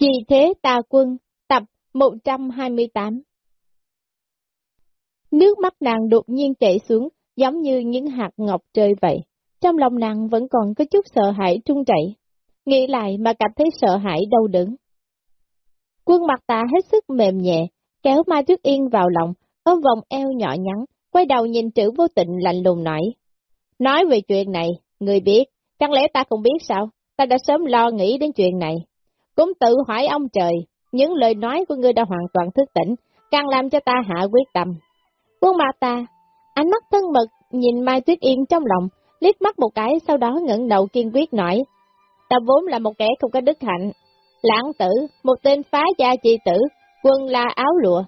Vì thế tà quân, tập 128 Nước mắt nàng đột nhiên chảy xuống, giống như những hạt ngọc rơi vậy. Trong lòng nàng vẫn còn có chút sợ hãi trung chảy. Nghĩ lại mà cảm thấy sợ hãi đau đớn. Quân mặt ta hết sức mềm nhẹ, kéo Mai Tuyết Yên vào lòng, ôm vòng eo nhỏ nhắn, quay đầu nhìn trữ vô tình lạnh lùng nói. Nói về chuyện này, người biết, chẳng lẽ ta không biết sao? Ta đã sớm lo nghĩ đến chuyện này. Cũng tự hỏi ông trời, những lời nói của ngươi đã hoàn toàn thức tỉnh, càng làm cho ta hạ quyết tâm. Quân mặt ta, ánh mắt thân mật, nhìn Mai Tuyết Yên trong lòng, liếc mắt một cái, sau đó ngẩng đầu kiên quyết nói. Ta vốn là một kẻ không có đức hạnh, lãng tử, một tên phá gia chi tử, quân la áo lụa.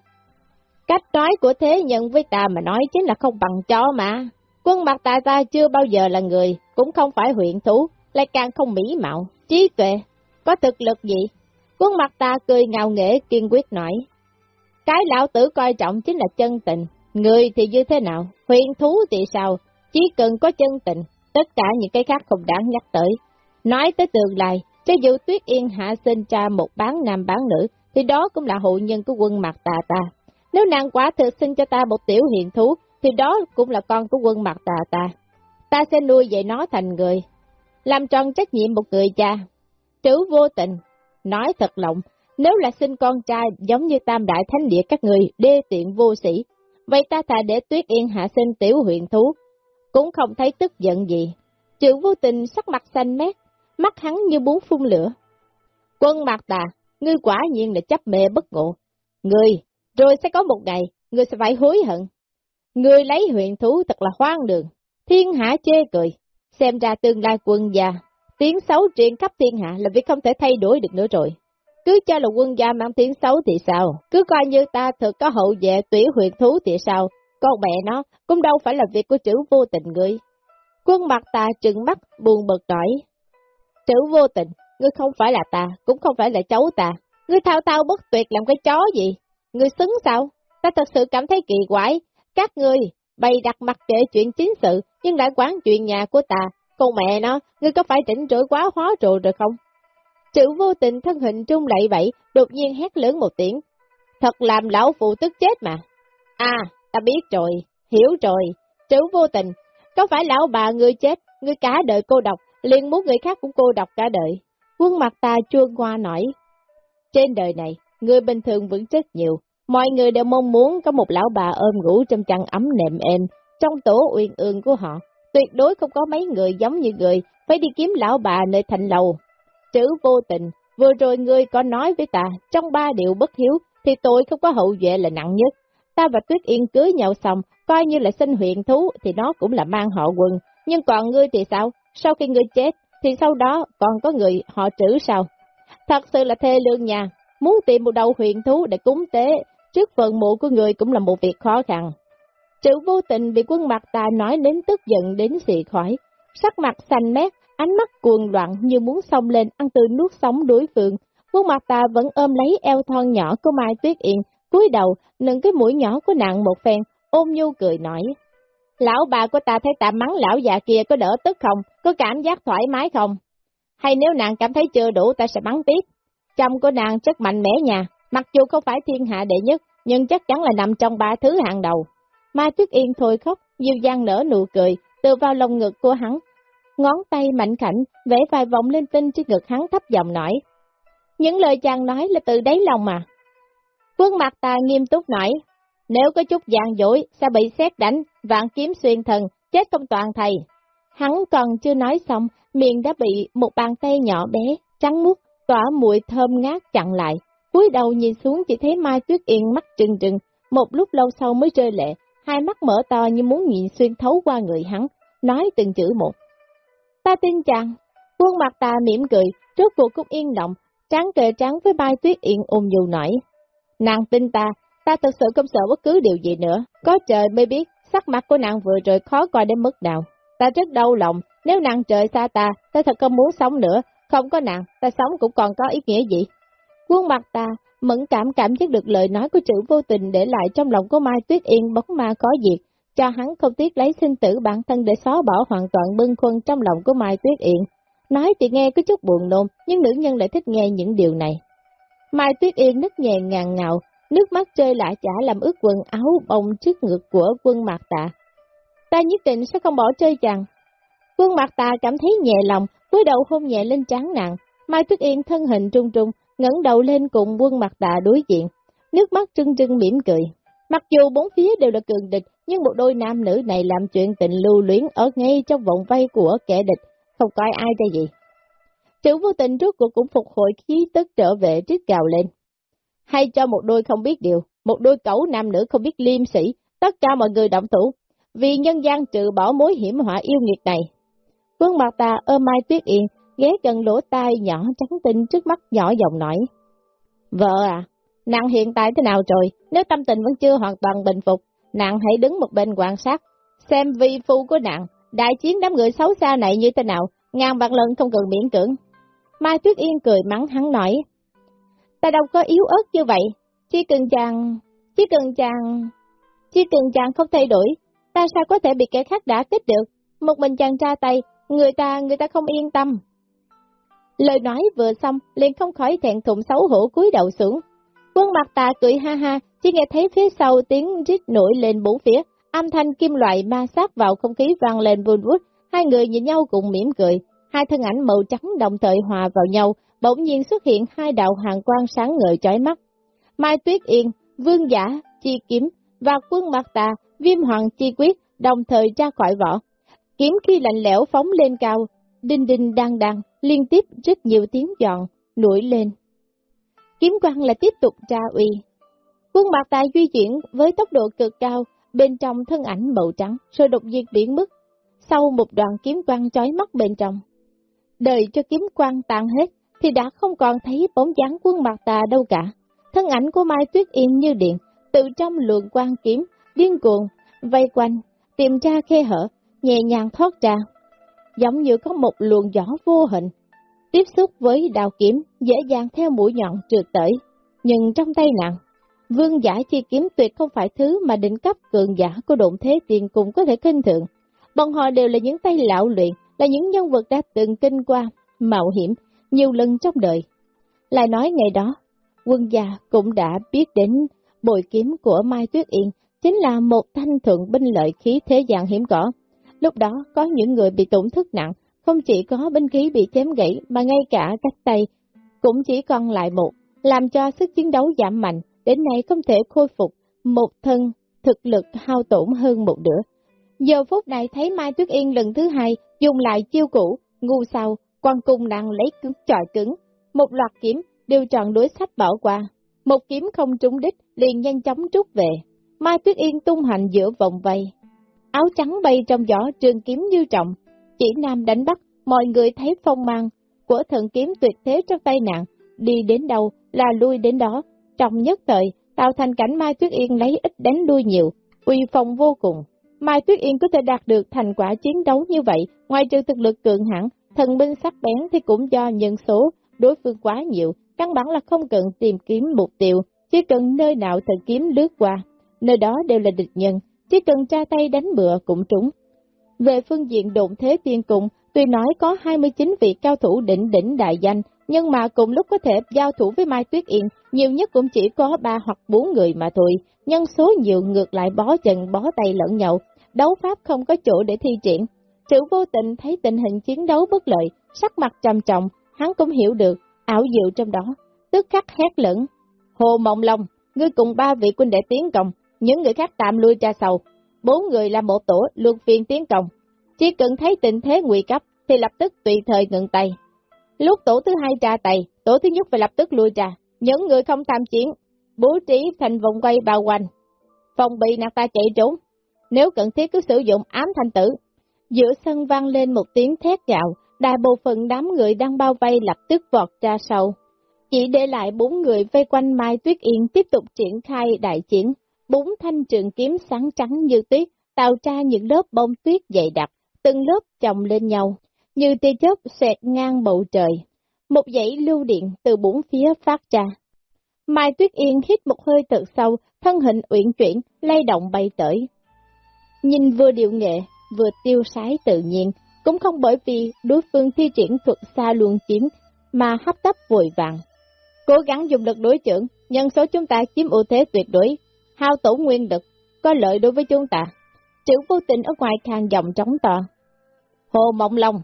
Cách nói của thế nhân với ta mà nói chính là không bằng chó mà. Quân mặt ta ta chưa bao giờ là người, cũng không phải huyện thú, lại càng không mỹ mạo, trí tuệ, có thực lực gì? Quân mặt ta cười ngào nghễ kiên quyết nói. Cái lão tử coi trọng chính là chân tình, người thì như thế nào, huyền thú thì sao, chỉ cần có chân tình, tất cả những cái khác không đáng nhắc tới. Nói tới tương lai, cho dù Tuyết Yên hạ sinh cha một bán nam bán nữ, thì đó cũng là hộ nhân của quân mặt tà ta. Nếu nàng quả thực sinh cho ta một tiểu hiện thú, thì đó cũng là con của quân mặt tà ta. Ta sẽ nuôi dạy nó thành người, làm tròn trách nhiệm một người cha. Tiểu vô tình, nói thật lòng, nếu là sinh con trai giống như tam đại thánh địa các người đê tiện vô sĩ, vậy ta thà để Tuyết Yên hạ sinh tiểu huyện thú, cũng không thấy tức giận gì. Trữ vô tình sắc mặt xanh mét, mắt hắn như bốn phun lửa. Quân mặt tà, ngươi quả nhiên là chấp mê bất ngộ. Ngươi, rồi sẽ có một ngày, ngươi sẽ phải hối hận. Ngươi lấy huyện thú thật là hoang đường, thiên hạ chê cười, xem ra tương lai quân già tiếng xấu truyền khắp thiên hạ là việc không thể thay đổi được nữa rồi. Cứ cho là quân gia mang tiếng xấu thì sao, cứ coi như ta thực có hậu vệ tủy huyệt thú thì sao, con mẹ nó cũng đâu phải là việc của chữ vô tình ngươi. Quân mặt ta trừng mắt buồn bực nổi. chữ vô tình, ngươi không phải là ta, cũng không phải là cháu ta, ngươi thao thao bất tuyệt làm cái chó gì, ngươi xứng sao? Ta thật sự cảm thấy kỳ quái, các ngươi bày đặt mặt kệ chuyện chính sự, nhưng lại quán chuyện nhà của ta, con mẹ nó, ngươi có phải chỉnh trỗi quá hóa trụ rồi không? Chữ vô tình thân hình trung lạy vậy, đột nhiên hét lớn một tiếng. Thật làm lão phụ tức chết mà. À, ta biết rồi, hiểu rồi. Chữ vô tình, có phải lão bà ngươi chết, ngươi cả đời cô độc, liền muốn người khác cũng cô độc cả đời. Quân mặt ta chua qua nổi. Trên đời này, người bình thường vẫn chết nhiều. Mọi người đều mong muốn có một lão bà ôm ngủ trong chăn ấm nệm êm, trong tổ uyên ương của họ. Tuyệt đối không có mấy người giống như người, phải đi kiếm lão bà nơi thành lầu. Chữ vô tình, vừa rồi ngươi có nói với ta, trong ba điều bất hiếu, thì tôi không có hậu vệ là nặng nhất. Ta và Tuyết Yên cưới nhau xong, coi như là sinh huyện thú, thì nó cũng là mang họ quần. Nhưng còn ngươi thì sao? Sau khi ngươi chết, thì sau đó còn có người họ trữ sao? Thật sự là thê lương nhà, muốn tìm một đầu huyện thú để cúng tế, trước phần mộ của người cũng là một việc khó khăn. Chữ vô tình bị quân mặt ta nói đến tức giận đến xị khỏi, sắc mặt xanh mét, ánh mắt cuồng loạn như muốn xông lên ăn từ nuốt sống đối phương. Quân mặt ta vẫn ôm lấy eo thon nhỏ của Mai Tuyết Yên, cúi đầu, nâng cái mũi nhỏ của nàng một phen, ôm nhu cười nói. Lão bà của ta thấy ta mắng lão già kia có đỡ tức không, có cảm giác thoải mái không? Hay nếu nàng cảm thấy chưa đủ ta sẽ mắng tiếp. Chồng của nàng rất mạnh mẽ nhà, mặc dù không phải thiên hạ đệ nhất, nhưng chắc chắn là nằm trong ba thứ hàng đầu. Mai Tuyết Yên thôi khóc, dịu dàng nở nụ cười, tự vào lồng ngực của hắn. Ngón tay mạnh khảnh, vẽ vài vòng lên tinh trên ngực hắn thấp giọng nói. Những lời chàng nói là từ đáy lòng mà. Quân mặt ta nghiêm túc nói, nếu có chút gian dối, sẽ bị xét đánh, vạn kiếm xuyên thần, chết không toàn thầy. Hắn còn chưa nói xong, miệng đã bị một bàn tay nhỏ bé, trắng muốt, tỏa mùi thơm ngát chặn lại. cúi đầu nhìn xuống chỉ thấy Mai Tuyết Yên mắt trừng trừng, một lúc lâu sau mới rơi lệ, hai mắt mở to như muốn nhìn xuyên thấu qua người hắn, nói từng chữ một. Ta tin chàng, quân mặt ta mỉm cười, trước cuộc cũng yên động, trắng kề trắng với bai Tuyết Yên ôm dù nổi. Nàng tin ta, ta thật sự không sợ bất cứ điều gì nữa, có trời mới biết, sắc mặt của nàng vừa rồi khó coi đến mức nào. Ta rất đau lòng, nếu nàng trời xa ta, ta thật không muốn sống nữa, không có nàng, ta sống cũng còn có ý nghĩa gì. Quân mặt ta, mẫn cảm cảm giác được lời nói của chữ vô tình để lại trong lòng của Mai Tuyết Yên bóng ma có diệt, cho hắn không tiếc lấy sinh tử bản thân để xóa bỏ hoàn toàn bưng khuân trong lòng của Mai Tuyết Yên. Nói thì nghe có chút buồn nôn, nhưng nữ nhân lại thích nghe những điều này. Mai Tuyết Yên nức nhẹ ngàn ngào, nước mắt rơi lạ chả làm ướt quần áo bông trước ngực của quân Mạc Tạ. Ta nhất định sẽ không bỏ chơi chàng. Quân Mạc Tạ cảm thấy nhẹ lòng, cúi đầu hôn nhẹ lên trán nặng. Mai Tuyết Yên thân hình trung trung, ngẩng đầu lên cùng quân mặt Tạ đối diện, nước mắt trưng trưng mỉm cười. Mặc dù bốn phía đều là cường địch, nhưng một đôi nam nữ này làm chuyện tình lưu luyến ở ngay trong vòng vây của kẻ địch, không coi ai ra gì. Chữ vô tình trước cuộc cũng phục hồi khí tức trở về trích cào lên. Hay cho một đôi không biết điều, một đôi cẩu nam nữ không biết liêm sĩ, tất cả mọi người động thủ, vì nhân gian trừ bỏ mối hiểm họa yêu nghiệt này. Quân mặt ta ôm Mai Tuyết Yên, ghé gần lỗ tai nhỏ trắng tinh trước mắt nhỏ giọng nói. Vợ à, nàng hiện tại thế nào rồi, nếu tâm tình vẫn chưa hoàn toàn bình phục, nàng hãy đứng một bên quan sát, xem vi phu của nàng, đại chiến đám người xấu xa này như thế nào, ngàn vạn lần không cần miễn cưỡng. Mai Tuyết Yên cười mắng hắn nói, ta đâu có yếu ớt như vậy, chỉ cần chàng, chỉ cần chàng, chỉ cần chàng không thay đổi, ta sao có thể bị kẻ khác đã kích được, một mình chàng ra tay, người ta, người ta không yên tâm. Lời nói vừa xong, liền không khỏi thẹn thùng xấu hổ cúi đầu xuống. Quân mặt tà cười ha ha, chỉ nghe thấy phía sau tiếng rít nổi lên bốn phía, âm thanh kim loại ma sát vào không khí vang lên vun vút, hai người nhìn nhau cùng mỉm cười, hai thân ảnh màu trắng đồng thời hòa vào nhau, bỗng nhiên xuất hiện hai đạo hàng quang sáng ngời chói mắt. Mai Tuyết Yên, Vương Giả, Chi Kiếm và quân mặt tà, Viêm Hoàng Chi Quyết đồng thời ra khỏi vỏ. Kiếm khi lạnh lẽo phóng lên cao, đinh đinh đang đang, liên tiếp rất nhiều tiếng giòn, nổi lên. Kiếm quang lại tiếp tục tra uy. Quân mặt tài di chuyển với tốc độ cực cao, bên trong thân ảnh màu trắng, rồi đột nhiên biến mất, sau một đoạn kiếm quang chói mắt bên trong. Đợi cho kiếm quang tan hết, thì đã không còn thấy bóng dáng quân mặt tà đâu cả. Thân ảnh của Mai Tuyết Yên như điện, từ trong luồng quang kiếm, điên cuồng, vây quanh, tìm ra khe hở, nhẹ nhàng thoát ra. Giống như có một luồng gió vô hình, tiếp xúc với đào kiếm, dễ dàng theo mũi nhọn trượt tới. Nhưng trong tay nặng, vương giả chi kiếm tuyệt không phải thứ mà định cấp cường giả của độn thế tiền cùng có thể kinh thượng. Bọn họ đều là những tay lão luyện, là những nhân vật đã từng kinh qua, mạo hiểm, nhiều lần trong đời. Lại nói ngày đó, quân gia cũng đã biết đến bội kiếm của Mai Tuyết Yên, chính là một thanh thượng binh lợi khí thế dạng hiểm cỏ. Lúc đó có những người bị tổn thức nặng, không chỉ có binh khí bị chém gãy mà ngay cả cách tay cũng chỉ còn lại một, làm cho sức chiến đấu giảm mạnh, đến nay không thể khôi phục một thân thực lực hao tổn hơn một nửa. Giờ phút này thấy Mai Tuyết Yên lần thứ hai dùng lại chiêu cũ, ngu sao, quan cung đang lấy cứng chọi cứng, một loạt kiếm đều tròn đối sách bỏ qua. Một kiếm không trúng đích liền nhanh chóng rút về. Mai Tuyết Yên tung hành giữa vòng vây. Áo trắng bay trong gió trường kiếm như trọng. Chỉ nam đánh bắt, mọi người thấy phong mang của thần kiếm tuyệt thế trong tay nạn, đi đến đâu là lui đến đó. Trong nhất thời, tạo thành cảnh Mai Tuyết Yên lấy ít đánh lui nhiều, uy phong vô cùng. Mai Tuyết Yên có thể đạt được thành quả chiến đấu như vậy, ngoài trừ thực lực cường hãn, thần binh sắc bén thì cũng do nhân số đối phương quá nhiều, căn bản là không cần tìm kiếm mục tiêu, chỉ cần nơi nào thần kiếm lướt qua, nơi đó đều là địch nhân, chỉ cần tra tay đánh bựa cũng trúng. Về phương diện độn thế tiên cùng tuy nói có 29 vị cao thủ đỉnh đỉnh đại danh, nhưng mà cùng lúc có thể giao thủ với Mai Tuyết Yên, nhiều nhất cũng chỉ có 3 hoặc 4 người mà thôi, nhân số nhiều ngược lại bó chân bó tay lẫn nhậu, đấu pháp không có chỗ để thi triển. Sự vô tình thấy tình hình chiến đấu bất lợi, sắc mặt trầm trọng, hắn cũng hiểu được, ảo diệu trong đó, tức khắc hét lẫn. Hồ Mộng Long, ngươi cùng ba vị quân đệ tiến công, những người khác tạm lui ra sau, bốn người là một tổ luân phiên tiến công. Chỉ cần thấy tình thế nguy cấp thì lập tức tùy thời ngừng tay. Lúc tổ thứ hai ra tay, tổ thứ nhất phải lập tức lui ra. Những người không tham chiến, bố trí thành vòng quay bao quanh. Phòng bị nàng ta chạy trốn. Nếu cần thiết cứ sử dụng ám thanh tử. Giữa sân vang lên một tiếng thét gạo, đại bộ phận đám người đang bao vây lập tức vọt ra sau. Chỉ để lại bốn người vây quanh Mai Tuyết Yên tiếp tục triển khai đại chiến. Bốn thanh trường kiếm sáng trắng như tuyết, tạo ra những lớp bông tuyết dày đặc, từng lớp chồng lên nhau, như tia chớp xẹt ngang bầu trời. Một dãy lưu điện từ bốn phía phát ra. Mai Tuyết Yên hít một hơi thật sâu, thân hình uyển chuyển, lay động bay tới. Nhìn vừa điệu nghệ, vừa tiêu sái tự nhiên, cũng không bởi vì đối phương thi triển thuật xa luồng kiếm mà hấp tấp vội vàng. Cố gắng dùng lực đối trưởng, nhân số chúng ta chiếm ưu thế tuyệt đối, hao tổn nguyên lực, có lợi đối với chúng ta. Triệu vô tình ở ngoài khang giọng trống to. Hồ Mộng Long,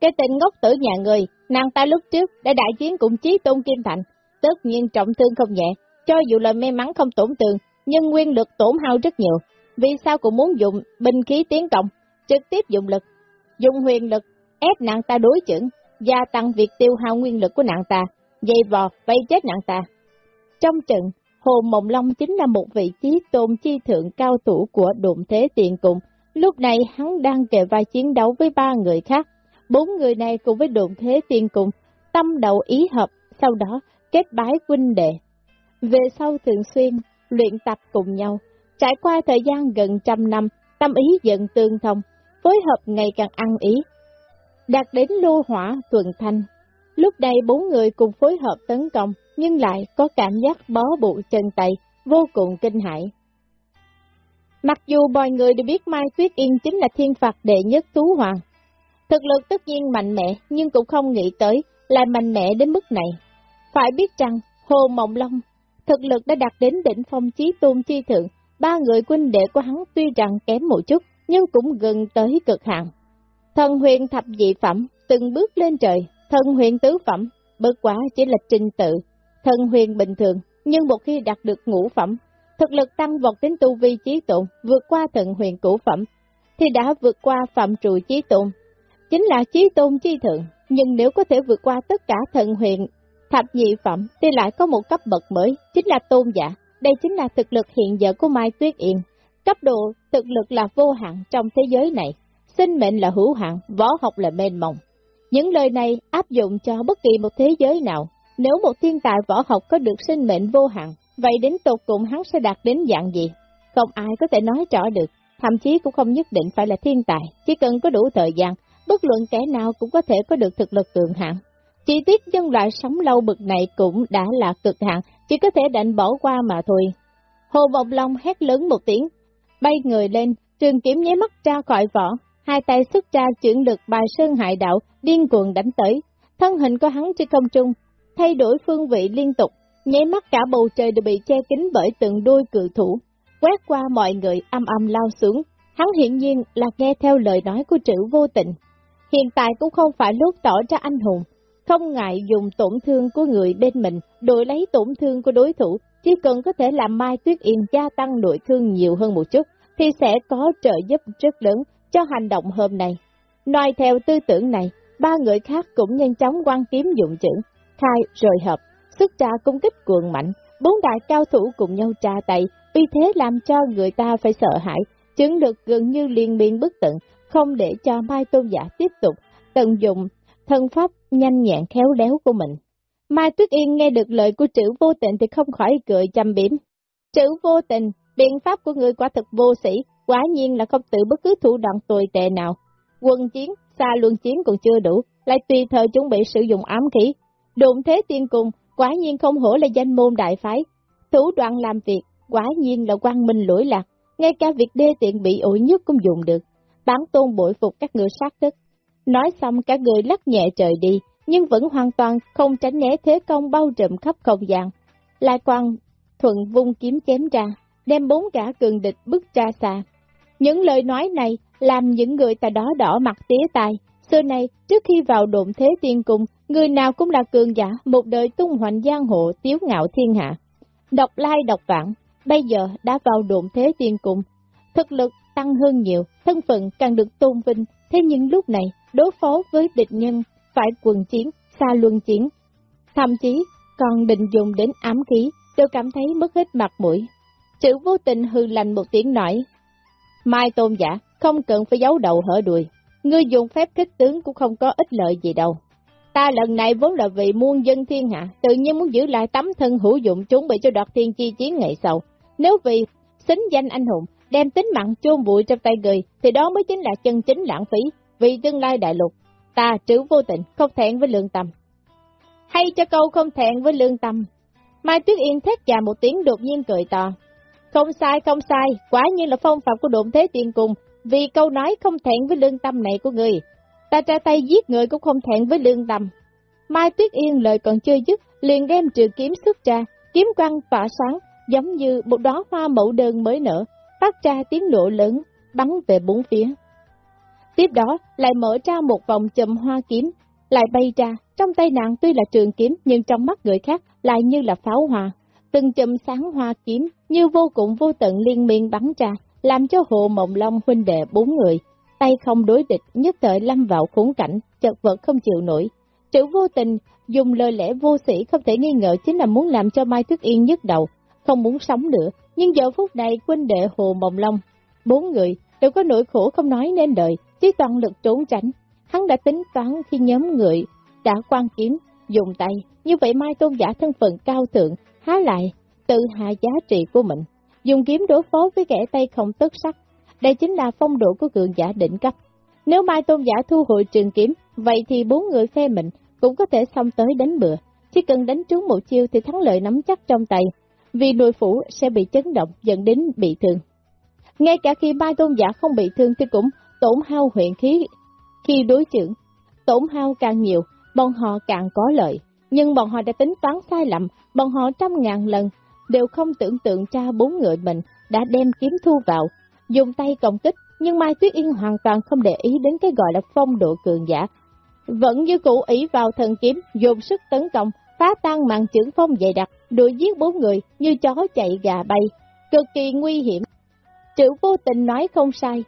cái tên ngốc tử nhà người, nàng ta lúc trước đã đại chiến cùng chí tôn Kim Thành, tất nhiên trọng thương không nhẹ, cho dù là may mắn không tổn thương, nhưng nguyên lực tổn hao rất nhiều. Vì sao cũng muốn dùng binh khí tiến công, trực tiếp dùng lực, dùng huyền lực, ép nàng ta đối chưởng, gia tăng việc tiêu hao nguyên lực của nàng ta, dây vò, vây chết nàng ta. Trong trận, Hồ Mộng Long chính là một vị trí tôn chi thượng cao thủ của đụng thế tiền cùng. Lúc này hắn đang kề vai chiến đấu với ba người khác. Bốn người này cùng với đụng thế tiền cùng, tâm đầu ý hợp, sau đó kết bái huynh đệ. Về sau thường xuyên, luyện tập cùng nhau, trải qua thời gian gần trăm năm, tâm ý dần tương thông, phối hợp ngày càng ăn ý. Đạt đến lô hỏa tuần thanh, lúc đây bốn người cùng phối hợp tấn công, nhưng lại có cảm giác bó bụi chân tay, vô cùng kinh hãi. Mặc dù mọi người đều biết Mai Tuyết Yên chính là thiên phạt đệ nhất Tú Hoàng, thực lực tất nhiên mạnh mẽ nhưng cũng không nghĩ tới lại mạnh mẽ đến mức này. Phải biết rằng, Hồ Mộng Long, thực lực đã đạt đến đỉnh phong chí tôn chi thượng, ba người quân đệ của hắn tuy rằng kém một chút, nhưng cũng gần tới cực hạn. Thần huyền thập dị phẩm, từng bước lên trời, thần huyền tứ phẩm, bất quá chỉ là trình tự, thần huyền bình thường, nhưng một khi đạt được ngũ phẩm, thực lực tăng vọt đến tu vi trí tụng, vượt qua thần huyền cửu phẩm, thì đã vượt qua phạm trụ trí tôn chính là trí tôn chi thượng, nhưng nếu có thể vượt qua tất cả thần huyền thập nhị phẩm thì lại có một cấp bậc mới, chính là tôn giả, đây chính là thực lực hiện giờ của Mai Tuyết Yên. Cấp độ thực lực là vô hạn trong thế giới này, sinh mệnh là hữu hạn, võ học là mênh mông. Những lời này áp dụng cho bất kỳ một thế giới nào. Nếu một thiên tài võ học có được sinh mệnh vô hạn, vậy đến tột cùng hắn sẽ đạt đến dạng gì? Không ai có thể nói rõ được, thậm chí cũng không nhất định phải là thiên tài, chỉ cần có đủ thời gian, bất luận kẻ nào cũng có thể có được thực lực cường hạng. Chi tiết dân loại sống lâu bực này cũng đã là cực hạn, chỉ có thể đành bỏ qua mà thôi. Hồ Bồng Long hét lớn một tiếng, bay người lên, trường kiếm nháy mắt ra khỏi vỏ, hai tay xuất ra chuyển lực bài sơn hại đạo, điên cuồng đánh tới. Thân hình của hắn trên không trung, thay đổi phương vị liên tục, nháy mắt cả bầu trời đều bị che kín bởi từng đôi cự thủ, quét qua mọi người âm âm lao xuống. Hắn hiển nhiên là nghe theo lời nói của trữ vô tình. Hiện tại cũng không phải lúc tỏ ra anh hùng, không ngại dùng tổn thương của người bên mình, đổi lấy tổn thương của đối thủ, chỉ cần có thể làm Mai Tuyết Yên gia tăng nội thương nhiều hơn một chút, thì sẽ có trợ giúp rất lớn cho hành động hôm nay. Nói theo tư tưởng này, ba người khác cũng nhanh chóng quan kiếm dụng chữ, khai rồi hợp, xuất ra công kích cuồng mạnh, bốn đại cao thủ cùng nhau tra tay, uy thế làm cho người ta phải sợ hãi, chứng lực gần như liên miên bất tận, không để cho Mai Tôn Giả tiếp tục tận dụng thân pháp nhanh nhẹn khéo léo của mình. Mai Tuyết Yên nghe được lời của chữ vô tình thì không khỏi cười chăm biếm. Chữ vô tình, biện pháp của người quả thực vô sĩ, quả nhiên là không tự bất cứ thủ đoạn tồi tệ nào. Quân chiến, xa luân chiến còn chưa đủ, lại tùy thời chuẩn bị sử dụng ám khí. Đụng thế tiên cùng, quả nhiên không hổ là danh môn đại phái. Thủ đoạn làm việc, quả nhiên là quang minh lỗi lạc, ngay cả việc đê tiện bị ủi nhất cũng dùng được. Bán tôn bội phục các người sát thức. Nói xong cả người lắc nhẹ trời đi, nhưng vẫn hoàn toàn không tránh né thế công bao trùm khắp không gian. lai quang thuận vung kiếm chém ra, đem bốn cả cường địch bước ra xa. Những lời nói này làm những người ta đó đỏ mặt tía tai. Xưa này, trước khi vào độn thế tiên cung, người nào cũng là cường giả, một đời tung hoành giang hộ, tiếu ngạo thiên hạ. Độc lai độc vạn, bây giờ đã vào độn thế tiên cung. Thực lực tăng hơn nhiều, thân phận càng được tôn vinh, thế nhưng lúc này, đối phó với địch nhân, phải quần chiến, xa luân chiến. Thậm chí, còn định dùng đến ám khí, đều cảm thấy mất hết mặt mũi. Chữ vô tình hư lành một tiếng nói, Mai tôn giả, không cần phải giấu đầu hở đuôi, ngươi dùng phép kích tướng cũng không có ích lợi gì đâu. Ta lần này vốn là vì muôn dân thiên hạ, tự nhiên muốn giữ lại tấm thân hữu dụng chuẩn bị cho đoạt thiên chi chiến ngày sau. Nếu vì xính danh anh hùng, đem tính mạng chôn bụi trong tay người, thì đó mới chính là chân chính lãng phí, vì tương lai đại lục. Ta trữ vô tình, không thẹn với lương tâm. Hay cho câu không thẹn với lương tâm. Mai Tuyết Yên thét già một tiếng đột nhiên cười to. Không sai, không sai, quả nhiên là phong phạm của độn thế tiền cùng, vì câu nói không thẹn với lương tâm này của người. Ta ra tay giết người cũng không thẹn với lương tâm. Mai Tuyết Yên lời còn chưa dứt, liền đem trường kiếm xuất ra, kiếm quang tỏa sáng, giống như một đóa hoa mẫu đơn mới nở, phát ra tiếng nổ lớn, bắn về bốn phía. Tiếp đó, lại mở ra một vòng chùm hoa kiếm, lại bay ra, trong tay nàng tuy là trường kiếm nhưng trong mắt người khác lại như là pháo hoa. Từng chùm sáng hoa kiếm như vô cùng vô tận liên miên bắn ra, làm cho hộ mộng long huynh đệ bốn người, tay không đối địch nhất thời lâm vào khốn cảnh, chật vật không chịu nổi. Chữ vô tình, dùng lời lẽ vô sĩ không thể nghi ngờ chính là muốn làm cho Mai Tuyết Yên nhức đầu, không muốn sống nữa, nhưng giờ phút này huynh đệ Hồ Mộng Long, bốn người đều có nỗi khổ không nói nên đời, chỉ toàn lực trốn tránh. Hắn đã tính toán khi nhóm người đã quan kiếm, dùng tay, như vậy Mai Tôn giả thân phận cao thượng, há lại, tự hạ giá trị của mình, dùng kiếm đối phó với kẻ tay không tức sắc. Đây chính là phong độ của cường giả đỉnh cấp. Nếu Mai Tôn giả thu hồi trường kiếm, vậy thì bốn người phe mình cũng có thể xong tới đánh bừa. Chỉ cần đánh trúng một chiêu thì thắng lợi nắm chắc trong tay, vì nội phủ sẽ bị chấn động dẫn đến bị thương. Ngay cả khi Mai Tôn giả không bị thương thì cũng tổn hao huyện khí khi đối trưởng. Tổn hao càng nhiều, bọn họ càng có lợi. Nhưng bọn họ đã tính toán sai lầm, bọn họ trăm ngàn lần đều không tưởng tượng ra bốn người mình đã đem kiếm thu vào, dùng tay công kích, nhưng Mai Tuyết Yên hoàn toàn không để ý đến cái gọi là phong độ cường giả. Vẫn như cũ ý vào thần kiếm, dùng sức tấn công, phá tan màn trưởng phong dày đặc, đuổi giết bốn người như chó chạy gà bay, cực kỳ nguy hiểm. Chữ vô tình nói không sai,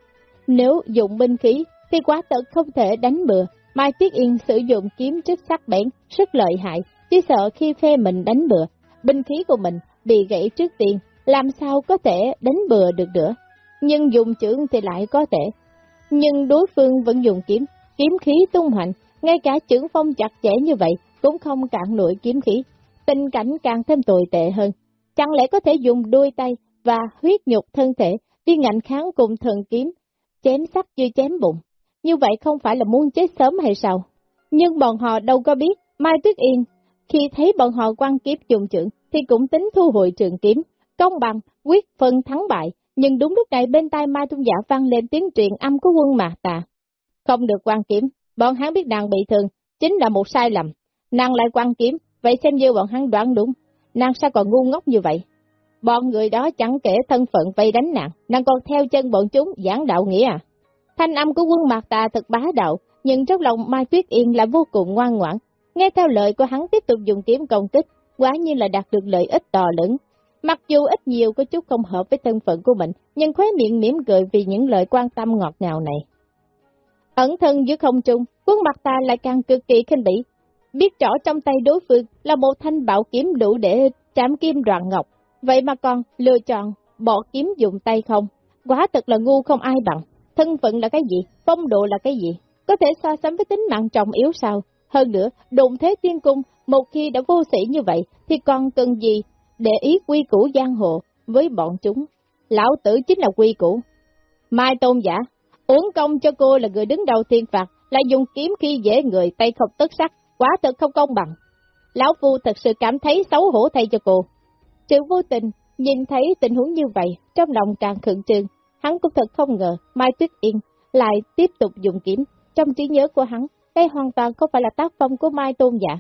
nếu dùng binh khí thì quá tận không thể đánh bừa. Mai Tuyết Yên sử dụng kiếm chất sắc bén, rất lợi hại, chỉ sợ khi phe mình đánh bừa, binh khí của mình bị gãy trước tiên, làm sao có thể đánh bừa được nữa. Nhưng dùng chưởng thì lại có thể. Nhưng đối phương vẫn dùng kiếm, kiếm khí tung hoành, ngay cả chưởng phong chặt chẽ như vậy cũng không cạn nổi kiếm khí. Tình cảnh càng thêm tồi tệ hơn. Chẳng lẽ có thể dùng đôi tay và huyết nhục thân thể đi ngạnh kháng cùng thần kiếm, chém sắc như chém bụng. Như vậy không phải là muốn chết sớm hay sao? Nhưng bọn họ đâu có biết, Mai Tuyết Yên, khi thấy bọn họ quan kiếp dùng trưởng, thì cũng tính thu hồi trường kiếm, công bằng, quyết phân thắng bại. Nhưng đúng lúc này bên tai Mai Trung Giả vang lên tiếng truyền âm của quân Mạc Tà. Không được quan kiếm, bọn hắn biết nàng bị thương, chính là một sai lầm. Nàng lại quan kiếm, vậy xem như bọn hắn đoán đúng. Nàng sao còn ngu ngốc như vậy? Bọn người đó chẳng kể thân phận vây đánh nàng, nàng còn theo chân bọn chúng giảng đạo nghĩa à? Thanh âm của quân Mạc Tà thật bá đạo, nhưng trong lòng Mai Tuyết Yên là vô cùng ngoan ngoãn. Nghe theo lời của hắn tiếp tục dùng kiếm công kích, quá nhiên là đạt được lợi ích to lớn. Mặc dù ít nhiều có chút không hợp với thân phận của mình, nhưng khóe miệng mỉm cười vì những lời quan tâm ngọt ngào này. Ẩn thân giữa không trung, quân mặt ta lại càng cực kỳ khinh bỉ. Biết rõ trong tay đối phương là một thanh bảo kiếm đủ để trảm kim đoạn ngọc, vậy mà còn lựa chọn bỏ kiếm dùng tay không. Quá thật là ngu không ai bằng. Thân phận là cái gì? Phong độ là cái gì? Có thể so sánh với tính mạng trọng yếu sao? Hơn nữa, đụng thế tiên cung, một khi đã vô sĩ như vậy, thì còn cần gì để ý quy củ giang hồ với bọn chúng? Lão tử chính là quy củ. Mai tôn giả, uống công cho cô là người đứng đầu thiên phạt, là dùng kiếm khi dễ người tay không tức sắc, quá thật không công bằng. Lão Phu thật sự cảm thấy xấu hổ thay cho cô. Sự vô tình, nhìn thấy tình huống như vậy, trong lòng càng khẩn trương, hắn cũng thật không ngờ Mai Tuyết Yên lại tiếp tục dùng kiếm. Trong trí nhớ của hắn, đây hoàn toàn không phải là tác phong của Mai Tôn giả.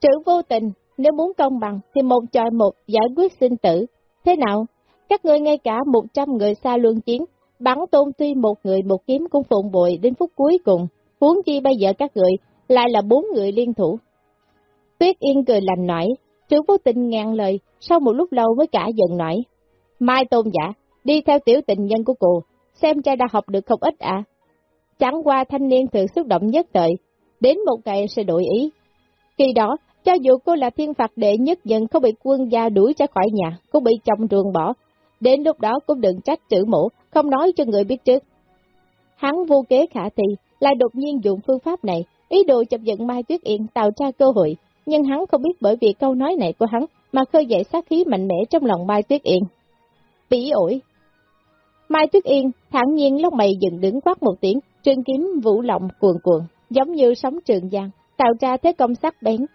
Chữ vô tình, nếu muốn công bằng thì một tròi một giải quyết sinh tử. Thế nào? Các ngươi ngay cả một trăm người xa luân chiến, bắn tôn tuy một người một kiếm cũng phụng bội đến phút cuối cùng. Huống chi bây giờ các người lại là bốn người liên thủ. Tuyết Yên cười lành nổi, chữ vô tình ngàn lời, sau một lúc lâu mới cả giận nổi. Mai Tôn giả, đi theo tiểu tình nhân của cô, xem trai đã học được không ít à? Chẳng qua thanh niên thường xúc động nhất thời, đến một ngày sẽ đổi ý. Khi đó, cho dù cô là thiên phạt đệ nhất dân không bị quân gia đuổi ra khỏi nhà, cũng bị chồng ruồng bỏ, đến lúc đó cũng đừng trách chữ mũ, không nói cho người biết trước. Hắn vô kế khả thi, lại đột nhiên dùng phương pháp này, ý đồ chập giận Mai Tuyết Yên tạo ra cơ hội, nhưng hắn không biết bởi vì câu nói này của hắn mà khơi dậy sát khí mạnh mẽ trong lòng Mai Tuyết Yên. Bỉ ổi, Mai Tuyết Yên thẳng nhiên lúc mày dừng đứng quát một tiếng, trường kiếm vũ lộng cuồn cuộn, giống như sóng trường giang, tạo ra thế công sắc bén.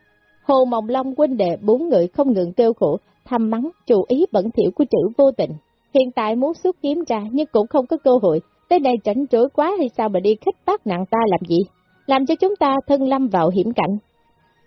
Hồ Mộng Long huynh đệ bốn người không ngừng kêu khổ, thầm mắng, chủ ý bẩn thiểu của chữ vô tình. Hiện tại muốn xuất kiếm ra nhưng cũng không có cơ hội, tới đây tránh trối quá hay sao mà đi khích bác nặng ta làm gì? Làm cho chúng ta thân lâm vào hiểm cảnh.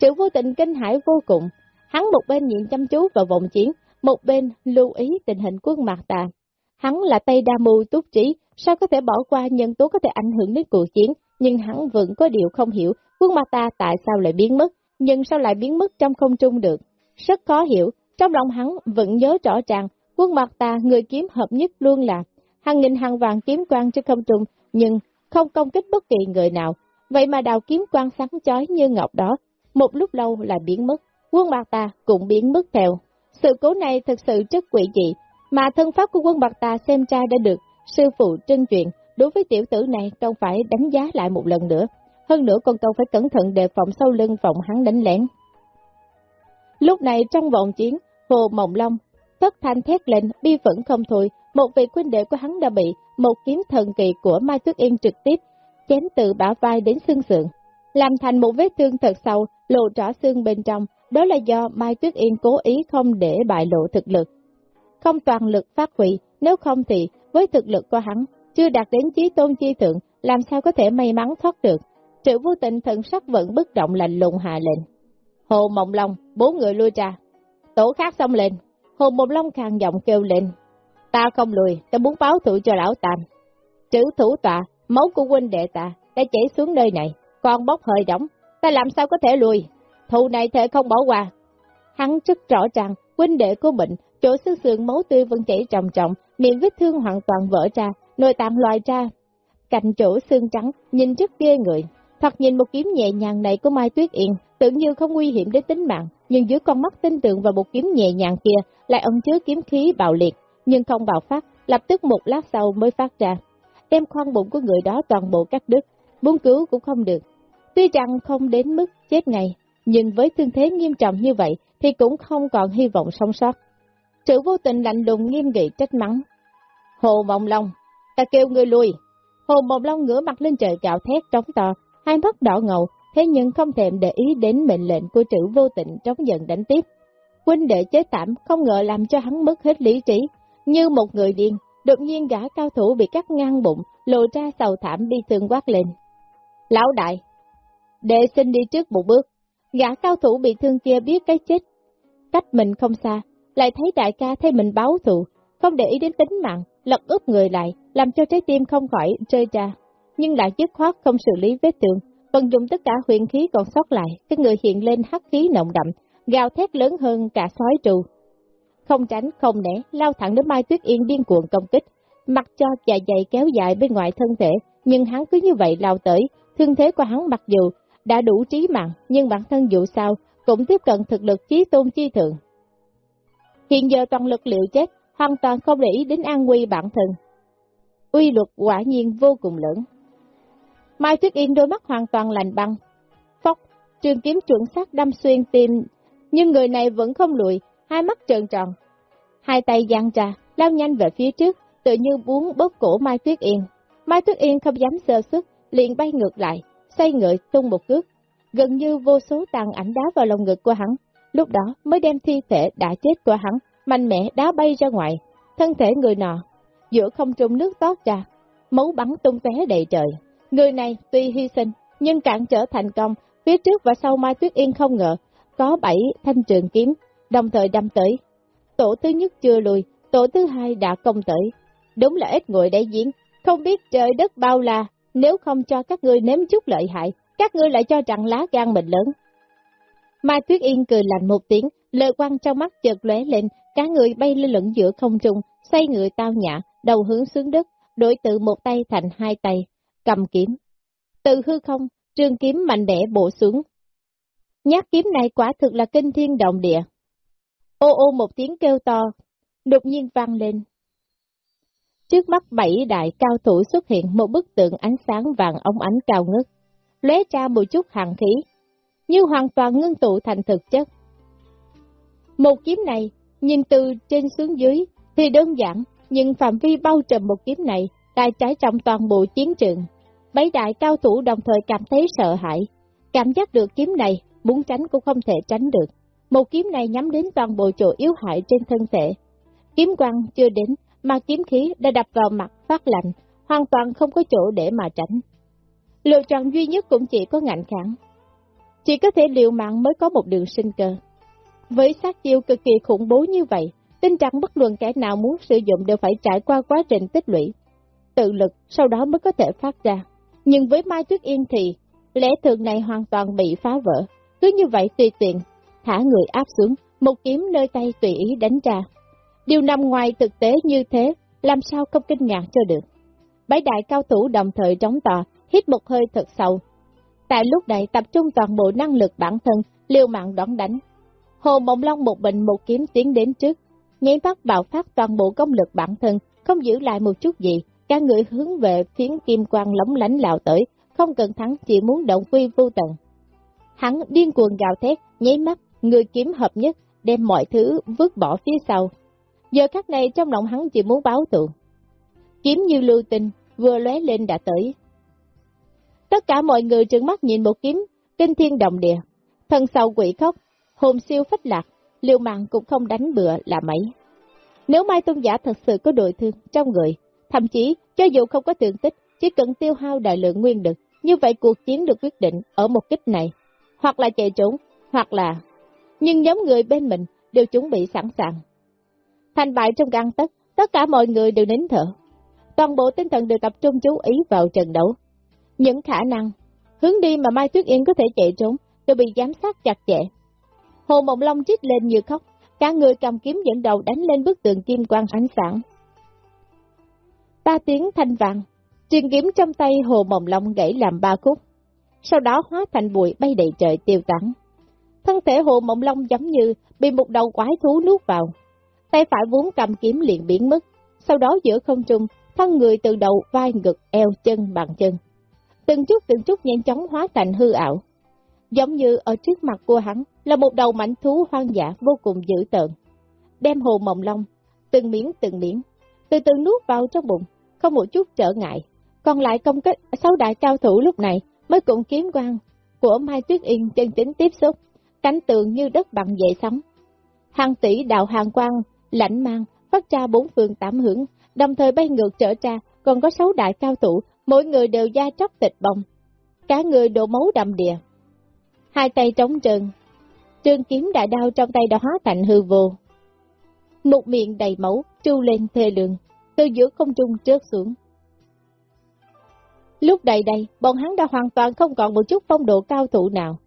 Chữ vô tình kinh hãi vô cùng, Hắn một bên nhìn chăm chú vào vòng chiến, một bên lưu ý tình hình quân Mạc ta Hắn là Tây Đa Mưu túc trí, sao có thể bỏ qua nhân tố có thể ảnh hưởng đến cuộc chiến, nhưng hắn vẫn có điều không hiểu, quân ma ta tại sao lại biến mất, nhưng sao lại biến mất trong không trung được. Rất khó hiểu, trong lòng hắn vẫn nhớ rõ ràng, quân mặt ta người kiếm hợp nhất luôn là hàng nghìn hàng vàng kiếm quang trên không trung, nhưng không công kích bất kỳ người nào. Vậy mà đào kiếm quang sáng chói như ngọc đó, một lúc lâu là biến mất, quân mặt ta cũng biến mất theo. Sự cố này thật sự rất quỷ dị, mà thân pháp của quân mặt ta xem ra đã được sư phụ trân chuyện, đối với tiểu tử này cần phải đánh giá lại một lần nữa. Hơn nữa còn cần phải cẩn thận đề phòng sau lưng phòng hắn đánh lén. Lúc này trong vòng chiến, Hồ Mộng Long, thất thanh thét lên, bi phẫn không thôi, một vị quân đệ của hắn đã bị một kiếm thần kỳ của Mai Tuyết Yên trực tiếp chém từ bả vai đến xương sườn, làm thành một vết thương thật sâu, lộ rõ xương bên trong, đó là do Mai Tuyết Yên cố ý không để bại lộ thực lực. Không toàn lực phát huy, nếu không thì với thực lực của hắn, chưa đạt đến chí tôn chi thượng, làm sao có thể may mắn thoát được. Triệu vô tình thần sắc vẫn bất động lạnh lùng hạ lệnh. Hồ Mộng Long, bốn người lui ra. Tổ khác xong lên. Hồ Mộng Long càng giọng kêu lên. Ta không lùi, ta muốn báo thù cho lão Tam. Chữ thủ tọa, máu của huynh đệ ta đã chảy xuống nơi này, còn bốc hơi đóng, ta làm sao có thể lùi? thù này thể không bỏ qua. Hắn rất rõ ràng, huynh đệ của mình, chỗ xương sườn máu tươi vẫn chảy trọng trọng, miệng vết thương hoàn toàn vỡ ra, nội tạng loài ra. Cạnh chỗ xương trắng, nhìn rất ghê người. Thật nhìn một kiếm nhẹ nhàng này của Mai Tuyết Yên, tưởng như không nguy hiểm đến tính mạng, nhưng dưới con mắt tin tưởng vào một kiếm nhẹ nhàng kia, lại ẩn chứa kiếm khí bạo liệt, nhưng không bạo phát, lập tức một lát sau mới phát ra. Đem khoan bụng của người đó toàn bộ cắt đứt, muốn cứu cũng không được. Tuy rằng không đến mức chết ngay, nhưng với thương thế nghiêm trọng như vậy thì cũng không còn hy vọng sống sót. Sự vô tình lạnh lùng nghiêm nghị trách mắng. Hồ Mộng Long, ta kêu ngươi lui. Hồ Mộng Long ngửa mặt lên trời gạo thét trống to, hai mắt đỏ ngầu, thế nhưng không thèm để ý đến mệnh lệnh của trữ vô tình trống giận đánh tiếp. Huynh đệ chế tạm không ngờ làm cho hắn mất hết lý trí, như một người điên, đột nhiên gã cao thủ bị cắt ngang bụng, lộ ra sầu thảm bi thương quát lên. Lão đại, đệ xin đi trước một bước, Gã cao thủ bị thương kia biết cái chết, cách mình không xa, lại thấy đại ca thay mình báo thù, không để ý đến tính mạng, lật úp người lại, làm cho trái tim không khỏi rơi ra, nhưng lại dứt khoát không xử lý vết thương, vận dụng tất cả huyền khí còn sót lại, cái người hiện lên hắc khí nồng đậm, gào thét lớn hơn cả sói trù. Không tránh, không né, lao thẳng đến Mai Tuyết Yên điên cuồng công kích, mặc cho dạ dày kéo dài bên ngoài thân thể, nhưng hắn cứ như vậy lao tới, thương thế của hắn mặc dù đã đủ trí mạng, nhưng bản thân dù sao cũng tiếp cận thực lực trí tôn chi thượng. Hiện giờ toàn lực liệu chết, hoàn toàn không để ý đến an nguy bản thân. Uy luật quả nhiên vô cùng lớn. Mai Tuyết Yên đôi mắt hoàn toàn lành băng. Phóc, trường kiếm chuẩn xác đâm xuyên tim, nhưng người này vẫn không lùi, hai mắt trợn tròn. Hai tay giang ra, lao nhanh về phía trước, tự như muốn bóp cổ Mai Tuyết Yên. Mai Tuyết Yên không dám sơ sức, liền bay ngược lại, xoay ngợi tung một cước, gần như vô số tàn ảnh đá vào lồng ngực của hắn, lúc đó mới đem thi thể đã chết của hắn, mạnh mẽ đá bay ra ngoài, thân thể người nọ, giữa không trung nước tót ra, máu bắn tung tóe đầy trời. Người này tuy hy sinh, nhưng cản trở thành công, phía trước và sau Mai Tuyết Yên không ngờ, có bảy thanh trường kiếm, đồng thời đâm tới. Tổ thứ nhất chưa lùi, tổ thứ hai đã công tới. Đúng là ít người đã diễn, không biết trời đất bao la, nếu không cho các ngươi nếm chút lợi hại, các ngươi lại cho rằng lá gan mình lớn. Mai Tuyết Yên cười lạnh một tiếng, lời quang trong mắt chợt lóe lên, cả người bay lên lẫn giữa không trung, xoay người tao nhã, đầu hướng xuống đất, đổi từ một tay thành hai tay, cầm kiếm. Từ hư không, trường kiếm mạnh mẽ bổ xuống. Nhát kiếm này quả thực là kinh thiên động địa. Ô ô một tiếng kêu to, đột nhiên vang lên, Trước mắt bảy đại cao thủ xuất hiện một bức tượng ánh sáng vàng ống ánh cao ngất, lóe ra một chút hàng khí, như hoàn toàn ngưng tụ thành thực chất. Một kiếm này, nhìn từ trên xuống dưới, thì đơn giản, nhưng phạm vi bao trùm một kiếm này, lại trải trọng toàn bộ chiến trường. Bảy đại cao thủ đồng thời cảm thấy sợ hãi, cảm giác được kiếm này, muốn tránh cũng không thể tránh được. Một kiếm này nhắm đến toàn bộ chỗ yếu hại trên thân thể. Kiếm quang chưa đến, mà kiếm khí đã đập vào mặt phát lạnh, hoàn toàn không có chỗ để mà tránh. Lựa chọn duy nhất cũng chỉ có ngạnh kháng. Chỉ có thể liều mạng mới có một đường sinh cơ. Với sát chiêu cực kỳ khủng bố như vậy, tin rằng bất luận kẻ nào muốn sử dụng đều phải trải qua quá trình tích lũy, tự lực, sau đó mới có thể phát ra. Nhưng với Mai Tuyết Yên thì, lẽ thường này hoàn toàn bị phá vỡ. Cứ như vậy tùy tiện, thả người áp xuống, một kiếm nơi tay tùy ý đánh ra. Điều nằm ngoài thực tế như thế, làm sao không kinh ngạc cho được. Bảy đại cao thủ đồng thời trống tòa, hít một hơi thật sâu. Tại lúc này tập trung toàn bộ năng lực bản thân, liều mạng đón đánh. Hồ Mộng Long một bệnh một kiếm tiến đến trước, nháy mắt bạo phát toàn bộ công lực bản thân, không giữ lại một chút gì, cả người hướng về phiến kim quang lóng lánh lào tới, không cần thắng chỉ muốn động quy vô tận. Hắn điên cuồng gào thét, nháy mắt, người kiếm hợp nhất, đem mọi thứ vứt bỏ phía sau. Giờ khắc này trong lòng hắn chỉ muốn báo tụ. Kiếm như lưu tinh, vừa lóe lên đã tới. Tất cả mọi người trừng mắt nhìn một kiếm, kinh thiên động địa. Thân sau quỷ khóc, hồn siêu phách lạc, liều mạng cũng không đánh bừa là mấy. Nếu Mai Tôn Giả thật sự có đội thương trong người, thậm chí cho dù không có tượng tích, chỉ cần tiêu hao đại lượng nguyên lực, như vậy cuộc chiến được quyết định ở một kích này, hoặc là chạy trốn, hoặc là... Nhưng nhóm người bên mình đều chuẩn bị sẵn sàng. Thành bại trong gan tất, tất cả mọi người đều nín thở. Toàn bộ tinh thần đều tập trung chú ý vào trận đấu. Những khả năng, hướng đi mà Mai Tuyết Yên có thể chạy trốn, đều bị giám sát chặt chẽ. Hồ Mộng Long trích lên như khóc, cả người cầm kiếm dẫn đầu đánh lên bức tường kim quang ánh sáng. Ba tiếng thanh vàng, truyền kiếm trong tay Hồ Mộng Long gãy làm ba khúc, sau đó hóa thành bụi bay đầy trời tiêu tán. Thân thể Hồ Mộng Long giống như bị một đầu quái thú nuốt vào, tay phải vốn cầm kiếm liền biến mất, sau đó giữa không trung, thân người từ đầu vai ngực eo chân bàn chân. Từng chút từng chút nhanh chóng hóa thành hư ảo, giống như ở trước mặt của hắn là một đầu mảnh thú hoang dã vô cùng dữ tợn. Đem hồ mộng long, từng miếng từng miếng, từ từ nuốt vào trong bụng, không một chút trở ngại. Còn lại công kích sáu đại cao thủ lúc này mới cùng kiếm quang của Mai Tuyết Yên chân chính tiếp xúc, cánh tường như đất bằng dậy sóng. Hàng tỷ đạo hàng quang, lãnh mang, phát ra bốn phương tám hướng, đồng thời bay ngược trở ra, còn có sáu đại cao thủ, mỗi người đều da tróc thịt bông. Cả người đổ máu đầm đìa. Hai tay trống trơn, trương kiếm đại đao trong tay đã hóa thành hư vô. Một miệng đầy máu, tru lên thê lương, từ giữa không trung trớt xuống. Lúc đầy đây, bọn hắn đã hoàn toàn không còn một chút phong độ cao thủ nào.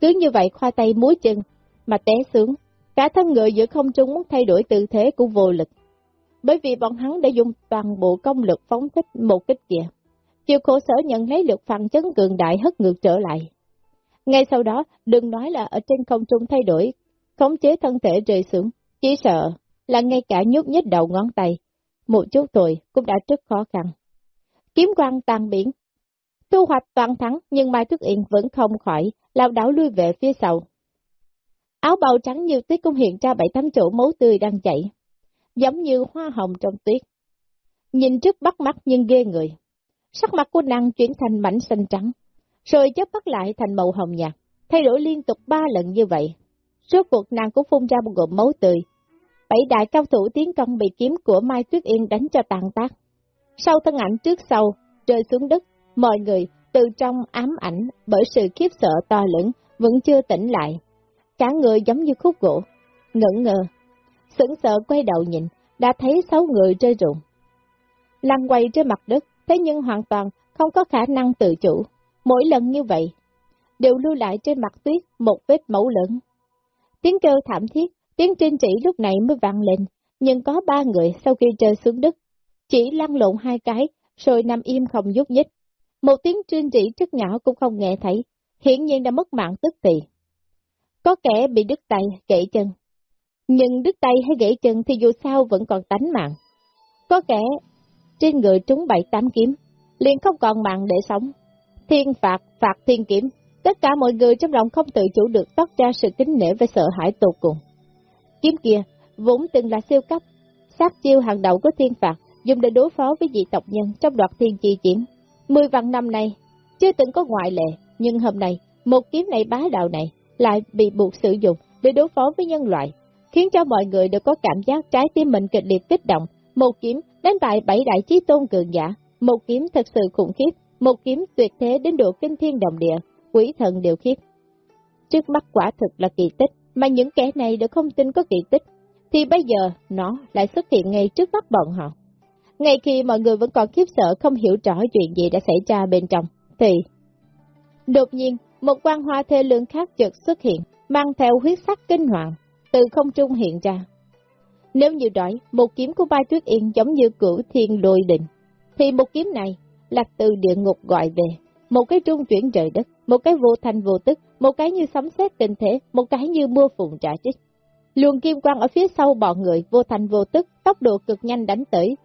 Cứ như vậy khoa tay muối chân, mà té xuống, cả thân người giữa không trung muốn thay đổi tư thế cũng vô lực. Bởi vì bọn hắn đã dùng toàn bộ công lực phóng thích một kích kia. chiều khổ sở nhận lấy lực phản chấn cường đại hất ngược trở lại. Ngay sau đó, đừng nói là ở trên không trung thay đổi, khống chế thân thể rơi xuống, chỉ sợ là ngay cả nhúc nhích đầu ngón tay. Một chút tuổi cũng đã rất khó khăn. Kiếm quang tàn biển, thu hoạch toàn thắng nhưng Mai Thức Yên vẫn không khỏi, lao đảo lui về phía sau. Áo bào trắng như tuyết cũng hiện ra bảy tám chỗ máu tươi đang chảy, giống như hoa hồng trong tuyết. Nhìn trước bắt mắt nhưng ghê người. Sắc mặt của nàng chuyển thành mảnh xanh trắng, rồi chớp bắt lại thành màu hồng nhạt, thay đổi liên tục ba lần như vậy. Rốt cuộc nàng cũng phun ra một gồm máu tươi. Bảy đại cao thủ tiến công bị kiếm của Mai Tuyết Yên đánh cho tàn tác. Sau thân ảnh trước sau, rơi xuống đất, mọi người từ trong ám ảnh bởi sự khiếp sợ to lớn vẫn chưa tỉnh lại. Cả người giống như khúc gỗ, ngẩn ngờ sững sờ quay đầu nhìn, đã thấy sáu người rơi rụng. Lăn quay trên mặt đất, thế nhưng hoàn toàn không có khả năng tự chủ. Mỗi lần như vậy, đều lưu lại trên mặt tuyết một vết mẫu lớn. Tiếng kêu thảm thiết, tiếng trinh chỉ lúc này mới vang lên, nhưng có ba người sau khi rơi xuống đất, chỉ lăn lộn hai cái, rồi nằm im không nhúc nhích. Một tiếng trinh chỉ rất nhỏ cũng không nghe thấy, hiển nhiên đã mất mạng tức thì. Có kẻ bị đứt tay, gãy chân. Nhưng đứt tay hay gãy chân thì dù sao vẫn còn tánh mạng. Có kẻ trên người trúng bảy tám kiếm, liền không còn mạng để sống. Thiên phạt, phạt thiên kiếm, tất cả mọi người trong lòng không tự chủ được toát ra sự kính nể và sợ hãi tột cùng. Kiếm kia, vốn từng là siêu cấp, sát chiêu hàng đầu của thiên phạt, dùng để đối phó với dị tộc nhân trong đoạt thiên chi chiến. Mười vạn năm nay, chưa từng có ngoại lệ, nhưng hôm nay, một kiếm này bá đạo này lại bị buộc sử dụng để đối phó với nhân loại, khiến cho mọi người đều có cảm giác trái tim mình kịch liệt kích động. Một kiếm đánh bại bảy đại chí tôn cường giả, một kiếm thật sự khủng khiếp, một kiếm tuyệt thế đến độ kinh thiên đồng địa, quỷ thần đều khiếp. Trước mắt quả thực là kỳ tích, mà những kẻ này đều không tin có kỳ tích, thì bây giờ nó lại xuất hiện ngay trước mắt bọn họ. Ngay khi mọi người vẫn còn khiếp sợ không hiểu rõ chuyện gì đã xảy ra bên trong, thì... Đột nhiên, một quan hoa thê lương khác chợt xuất hiện, mang theo huyết sắc kinh hoàng, từ không trung hiện ra. Nếu như đói, một kiếm của ba tuyết yên giống như cửu thiên lôi định, thì một kiếm này là từ địa ngục gọi về, một cái trung chuyển trời đất, một cái vô thành vô tức, một cái như sấm sét tình thế, một cái như mưa phùn trả trích. Luồng kim quang ở phía sau bọn người vô thành vô tức, tốc độ cực nhanh đánh tới.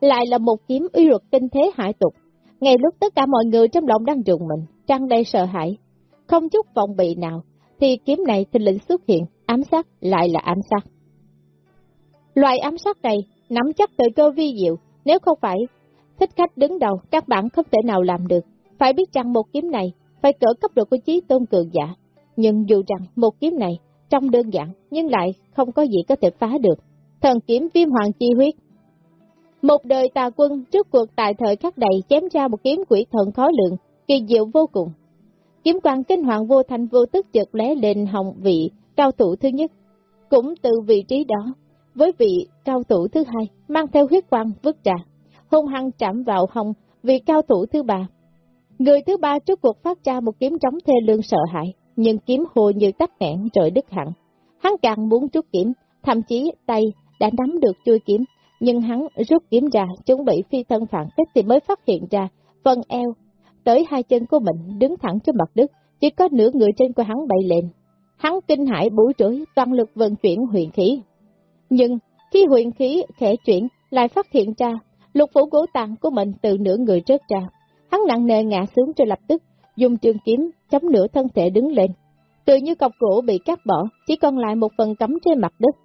Lại là một kiếm uy luật tinh thế hải tục. Ngay lúc tất cả mọi người trong lòng đang rùng mình, trăng đầy sợ hãi, không chút vọng bị nào, thì kiếm này thình lĩnh xuất hiện, ám sát lại là ám sát. Loại ám sát này nắm chắc thời cơ vi diệu, nếu không phải thích khách đứng đầu, các bạn không thể nào làm được. Phải biết rằng một kiếm này phải cỡ cấp độ của chí tôn cường giả. Nhưng dù rằng một kiếm này trong đơn giản nhưng lại không có gì có thể phá được. Thần kiếm viêm hoàng chi huyết. Một đời tà quân trước cuộc tại thời khắc đầy chém ra một kiếm quỷ thần khó lượng, kỳ diệu vô cùng. Kiếm quan kinh hoàng vô thành vô tức chợt lé lên hồng vị cao thủ thứ nhất. Cũng từ vị trí đó, với vị cao thủ thứ hai, mang theo huyết quang vứt ra, hung hăng chạm vào hồng vị cao thủ thứ ba. Người thứ ba trước cuộc phát ra một kiếm trống thê lương sợ hãi, nhưng kiếm hồ như tắt nghẽn rồi đứt hẳn. Hắn càng muốn trút kiếm, thậm chí tay đã nắm được chui kiếm, nhưng hắn rút kiếm ra, chuẩn bị phi thân phản kích thì mới phát hiện ra, phần eo, tới hai chân của mình đứng thẳng trên mặt đất, chỉ có nửa người trên của hắn bay lên. Hắn kinh hãi bủi trối, toàn lực vận chuyển huyền khí. Nhưng, khi huyền khí khẽ chuyển, lại phát hiện ra, lục phủ gỗ tạng của mình từ nửa người rớt ra. Hắn nặng nề ngã xuống rồi lập tức, dùng trường kiếm chấm nửa thân thể đứng lên. Từ như cọc gỗ bị cắt bỏ, chỉ còn lại một phần cắm trên mặt đất.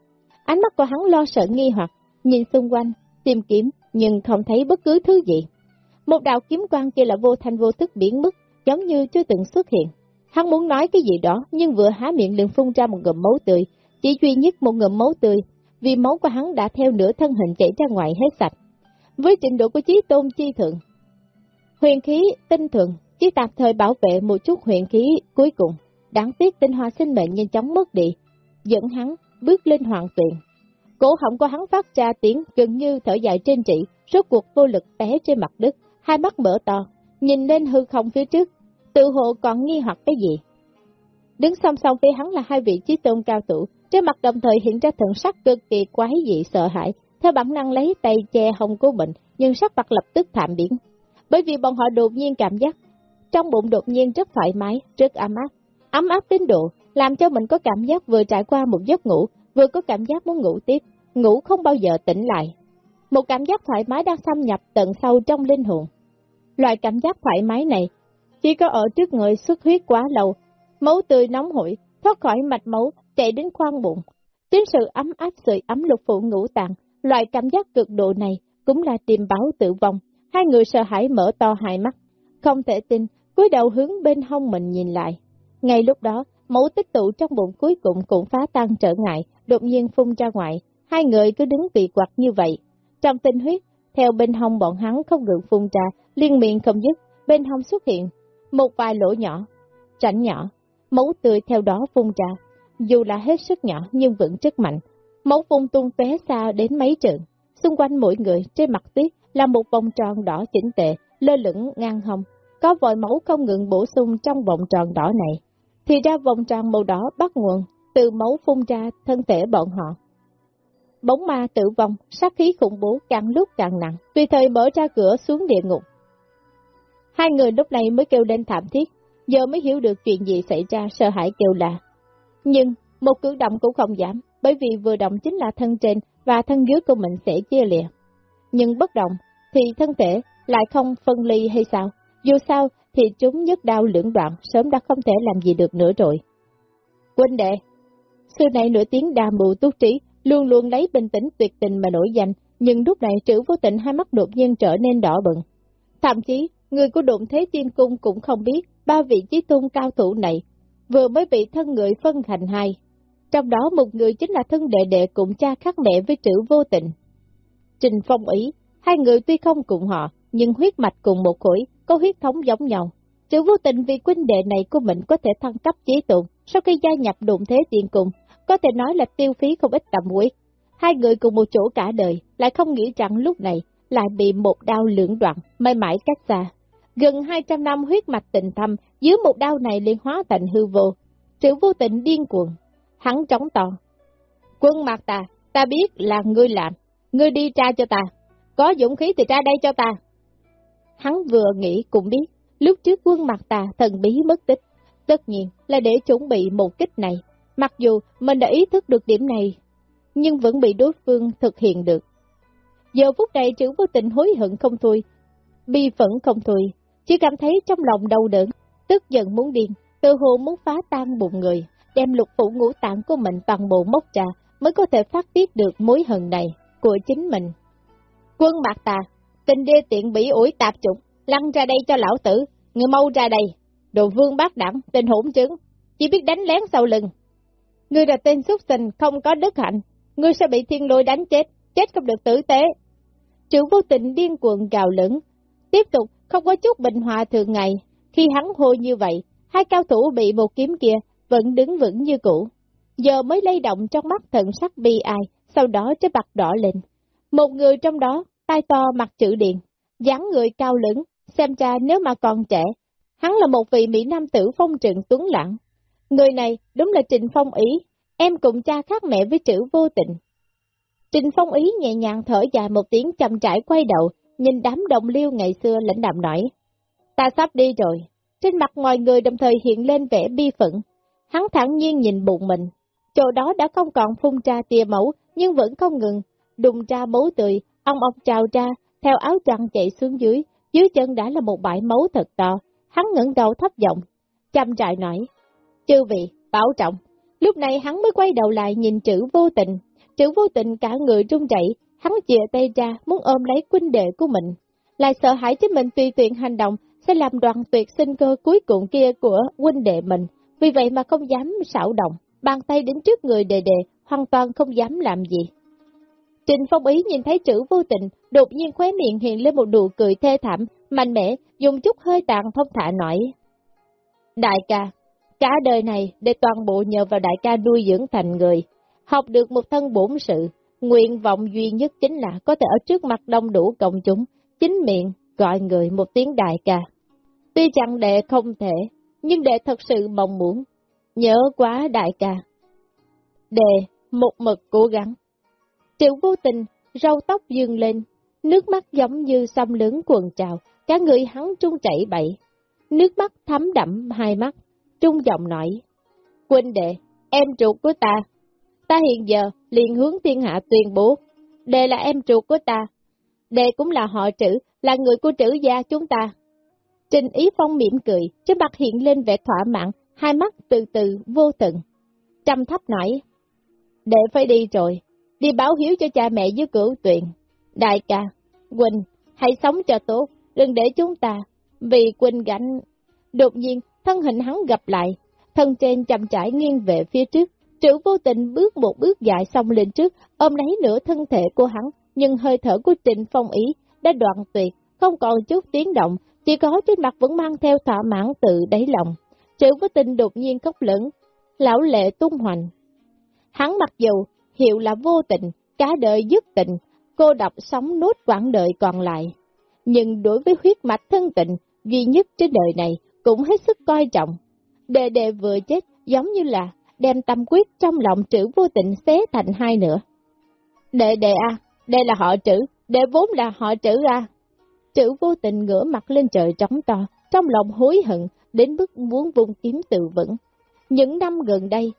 Ánh mắt của hắn lo sợ nghi hoặc, nhìn xung quanh, tìm kiếm, nhưng không thấy bất cứ thứ gì. Một đạo kiếm quang kia là vô thanh vô thức biến mất, giống như chưa từng xuất hiện. Hắn muốn nói cái gì đó, nhưng vừa há miệng liền phun ra một ngụm máu tươi, chỉ duy nhất một ngụm máu tươi, vì máu của hắn đã theo nửa thân hình chảy ra ngoài hết sạch. Với trình độ của trí tôn chi thượng, huyền khí tinh thượng chỉ tạm thời bảo vệ một chút huyền khí cuối cùng, đáng tiếc tinh hoa sinh mệnh nhanh chóng mất đi, dẫn hắn bước lên hoàng tuyển. Cổ họng của hắn phát ra tiếng gần như thở dài trên trị, rốt cuộc vô lực té trên mặt đất, hai mắt mở to, nhìn lên hư không phía trước, tự hộ còn nghi hoặc cái gì. Đứng song song với hắn là hai vị trí tôn cao thủ, trên mặt đồng thời hiện ra thần sắc cực kỳ quái dị sợ hãi, theo bản năng lấy tay che hông của mình, nhưng sắc mặt lập tức thảm biến. Bởi vì bọn họ đột nhiên cảm giác, trong bụng đột nhiên rất thoải mái, rất ấm áp, ấm áp đến độ, làm cho mình có cảm giác vừa trải qua một giấc ngủ, vừa có cảm giác muốn ngủ tiếp, ngủ không bao giờ tỉnh lại. Một cảm giác thoải mái đang xâm nhập tận sâu trong linh hồn. Loại cảm giác thoải mái này, chỉ có ở trước người xuất huyết quá lâu, máu tươi nóng hổi, thoát khỏi mạch máu, chạy đến khoang bụng. Chính sự ấm áp sưởi ấm lục phụ ngũ tạng, loại cảm giác cực độ này cũng là tìm báo tử vong. Hai người sợ hãi mở to hai mắt, không thể tin, cúi đầu hướng bên hông mình nhìn lại. Ngay lúc đó, máu tích tụ trong bụng cuối cùng cũng phá tan trở ngại, đột nhiên phun ra ngoài. Hai người cứ đứng bị quặt như vậy. Trong tinh huyết, theo bên hông bọn hắn không ngừng phun ra, liên miệng không dứt, bên hông xuất hiện một vài lỗ nhỏ, chảnh nhỏ, máu tươi theo đó phun ra, dù là hết sức nhỏ nhưng vẫn rất mạnh. Máu phun tung tóe xa đến mấy trượng, xung quanh mỗi người trên mặt tuyết là một vòng tròn đỏ chỉnh tệ, lơ lửng ngang hông, có vòi máu không ngừng bổ sung trong vòng tròn đỏ này. Thì ra vòng tròn màu đỏ bắt nguồn từ máu phun ra thân thể bọn họ. Bóng ma tử vong, sát khí khủng bố càng lúc càng nặng, tùy thời mở ra cửa xuống địa ngục. Hai người lúc này mới kêu lên thảm thiết, giờ mới hiểu được chuyện gì xảy ra sợ hãi kêu là. Nhưng, một cử động cũng không giảm, bởi vì vừa động chính là thân trên và thân dưới của mình sẽ chia lìa. Nhưng bất động, thì thân thể lại không phân ly hay sao? Dù sao, thì chúng nhất đau lưỡng đoạn, sớm đã không thể làm gì được nữa rồi. Quân đệ, xưa này nổi tiếng đà mù túc trí, luôn luôn lấy bình tĩnh tuyệt tình mà nổi danh, nhưng lúc này trữ vô tình hai mắt đột nhiên trở nên đỏ bừng. Thậm chí, người của độn thế tiên cung cũng không biết ba vị trí tôn cao thủ này vừa mới bị thân người phân thành hai. Trong đó một người chính là thân đệ đệ cùng cha khác mẹ với chữ vô tình. Trình phong ý, hai người tuy không cùng họ, nhưng huyết mạch cùng một khối, có huyết thống giống nhau. chữ vô tình vì huynh đệ này của mình có thể thăng cấp chế tụng, sau khi gia nhập đụng thế tiên cung, có thể nói là tiêu phí không ít tầm huyết. Hai người cùng một chỗ cả đời, lại không nghĩ rằng lúc này lại bị một đau lưỡng đoạn, may mãi cách xa. Gần 200 năm huyết mạch tình thâm, dưới một đau này liền hóa thành hư vô. Triệu vô tình điên cuồng, hắn trống to. Quân mặt ta, ta biết là ngươi làm, ngươi đi tra cho ta, có dũng khí thì ra đây cho ta. Hắn vừa nghĩ cũng biết, lúc trước quân mặt ta thần bí mất tích, tất nhiên là để chuẩn bị một kích này. Mặc dù mình đã ý thức được điểm này, nhưng vẫn bị đối phương thực hiện được. Giờ phút này chữ vô tình hối hận không thôi, bi phẫn không thôi, chỉ cảm thấy trong lòng đau đớn, tức giận muốn điên, tự hồ muốn phá tan bụng người, đem lục phủ ngũ tạng của mình toàn bộ mốc trà mới có thể phát tiết được mối hận này của chính mình. Quân Mạc Tà, tình đê tiện bị ủi tạp chủng, lăn ra đây cho lão tử, người mau ra đây, đồ vương bác đẳng, tên hỗn chứng, chỉ biết đánh lén sau lưng. Ngươi là tên xuất sinh, không có đức hạnh, ngươi sẽ bị thiên lôi đánh chết, chết không được tử tế. Trưởng vô tình điên cuồng gào lửng, tiếp tục không có chút bình hòa thường ngày, khi hắn hô như vậy, hai cao thủ bị một kiếm kia vẫn đứng vững như cũ. Giờ mới lay động trong mắt thần sắc bi ai, sau đó trái mặt đỏ lên. Một người trong đó, tai to mặt chữ điện, dáng người cao lửng, xem cha nếu mà còn trẻ, hắn là một vị Mỹ Nam tử phong trừng tuấn lãng. Người này đúng là Trình Phong Ý, em cùng cha khác mẹ với chữ vô tình. Trình Phong Ý nhẹ nhàng thở dài một tiếng chậm trải quay đầu, nhìn đám đồng liêu ngày xưa lãnh đạm nói. Ta sắp đi rồi. Trên mặt mọi người đồng thời hiện lên vẻ bi phận. Hắn thẳng nhiên nhìn bụng mình. Chỗ đó đã không còn phun ra tia mẫu, nhưng vẫn không ngừng. Đùng ra máu tươi, ông ông trào ra, theo áo trăng chạy xuống dưới. Dưới chân đã là một bãi máu thật to. Hắn ngẩng đầu thấp giọng, chăm trại nói. Chư vị, bảo trọng. Lúc này hắn mới quay đầu lại nhìn chữ vô tình. Chữ vô tình cả người run rẩy hắn chìa tay ra muốn ôm lấy huynh đệ của mình. Lại sợ hãi chính mình tùy tiện hành động sẽ làm đoạn tuyệt sinh cơ cuối cùng kia của huynh đệ mình. Vì vậy mà không dám xảo động, bàn tay đến trước người đệ đệ, hoàn toàn không dám làm gì. Trình Phong Ý nhìn thấy chữ vô tình, đột nhiên khóe miệng hiện lên một nụ cười thê thảm, mạnh mẽ, dùng chút hơi tàn thông thả nói. Đại ca, cả đời này để toàn bộ nhờ vào đại ca nuôi dưỡng thành người, học được một thân bổn sự, nguyện vọng duy nhất chính là có thể ở trước mặt đông đủ công chúng, chính miệng gọi người một tiếng đại ca. Tuy chẳng đệ không thể, nhưng đệ thật sự mong muốn, nhớ quá đại ca. Đệ một mực cố gắng. Triệu vô tình, râu tóc dương lên, nước mắt giống như xăm lớn quần trào, cả người hắn trung chảy bậy. Nước mắt thấm đậm hai mắt, trung giọng nói. Quỳnh đệ, em ruột của ta. Ta hiện giờ liền hướng thiên hạ tuyên bố. Đệ là em ruột của ta. Đệ cũng là họ trữ, là người của trữ gia chúng ta. Trình Ý Phong mỉm cười, trên mặt hiện lên vẻ thỏa mãn, hai mắt từ từ vô tận. Trầm thấp nói, đệ phải đi rồi, đi báo hiếu cho cha mẹ dưới cửu tuyền. Đại ca, Quỳnh, hãy sống cho tốt, đừng để chúng ta, vì Quỳnh gánh. Đột nhiên, thân hình hắn gặp lại, thân trên chậm trải nghiêng về phía trước, trữ vô tình bước một bước dài xong lên trước, ôm lấy nửa thân thể của hắn, nhưng hơi thở của Trịnh Phong Ý đã đoạn tuyệt, không còn chút tiếng động, chỉ có trên mặt vẫn mang theo thỏa mãn tự đáy lòng. Trữ vô tình đột nhiên khóc lớn, lão lệ tung hoành. Hắn mặc dù hiệu là vô tình, cả đời dứt tình, cô đọc sống nốt quãng đời còn lại. Nhưng đối với huyết mạch thân tình duy nhất trên đời này, cũng hết sức coi trọng. Đề đề vừa chết giống như là đem tâm quyết trong lòng trữ vô tình xé thành hai nửa. Đệ đệ a, à, đây là họ trữ, đệ vốn là họ trữ a. À. Trữ vô tình ngửa mặt lên trời trống to, trong lòng hối hận, đến mức muốn vung kiếm tự vững. Những năm gần đây,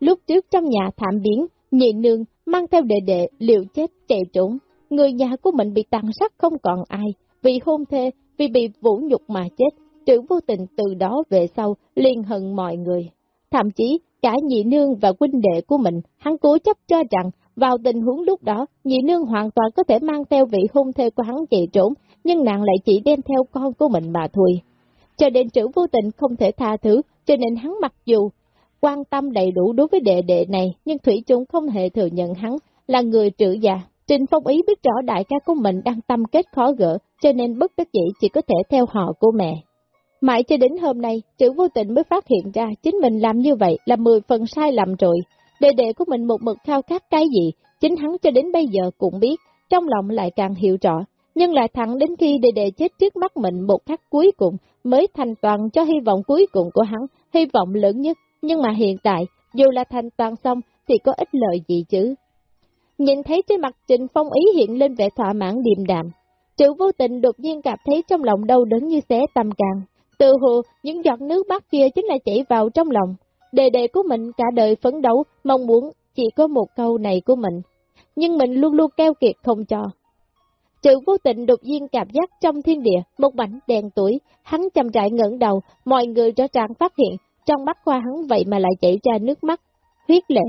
lúc trước trong nhà thảm biến, nhị nương mang theo đệ đệ liều chết chạy trốn, người nhà của mình bị tàn sát không còn ai, vì hôn thê, vì bị vũ nhục mà chết, trữ vô tình từ đó về sau liên hận mọi người. Thậm chí, cả nhị nương và huynh đệ của mình, hắn cố chấp cho rằng, vào tình huống lúc đó, nhị nương hoàn toàn có thể mang theo vị hôn thê của hắn chạy trốn, nhưng nàng lại chỉ đem theo con của mình mà thôi. Cho nên trữ vô tình không thể tha thứ, cho nên hắn mặc dù quan tâm đầy đủ đối với đệ đệ này, nhưng Thủy chúng không hề thừa nhận hắn là người trữ già. Trình Phong Ý biết rõ đại ca của mình đang tâm kết khó gỡ, cho nên bất đắc dĩ chỉ có thể theo họ của mẹ. Mãi cho đến hôm nay, chữ vô tình mới phát hiện ra chính mình làm như vậy là 10 phần sai lầm rồi. Đệ đệ của mình một mực khao khát cái gì, chính hắn cho đến bây giờ cũng biết, trong lòng lại càng hiểu rõ, nhưng lại thẳng đến khi đệ đệ chết trước mắt mình một khắc cuối cùng mới thành toàn cho hy vọng cuối cùng của hắn, hy vọng lớn nhất. Nhưng mà hiện tại, dù là thành toàn xong thì có ích lợi gì chứ? Nhìn thấy trên mặt Trịnh Phong ý hiện lên vẻ thỏa mãn điềm đạm. Chữ vô tình đột nhiên cảm thấy trong lòng đau đớn như xé tâm càng. Từ hồ, những giọt nước mắt kia chính là chảy vào trong lòng. Đề đề của mình cả đời phấn đấu, mong muốn chỉ có một câu này của mình. Nhưng mình luôn luôn keo kiệt không cho. Trừ vô tình đột nhiên cảm giác trong thiên địa, một mảnh đèn tuổi, hắn chăm trại ngẩng đầu, mọi người rõ ràng phát hiện, trong mắt qua hắn vậy mà lại chảy ra nước mắt, huyết lệ.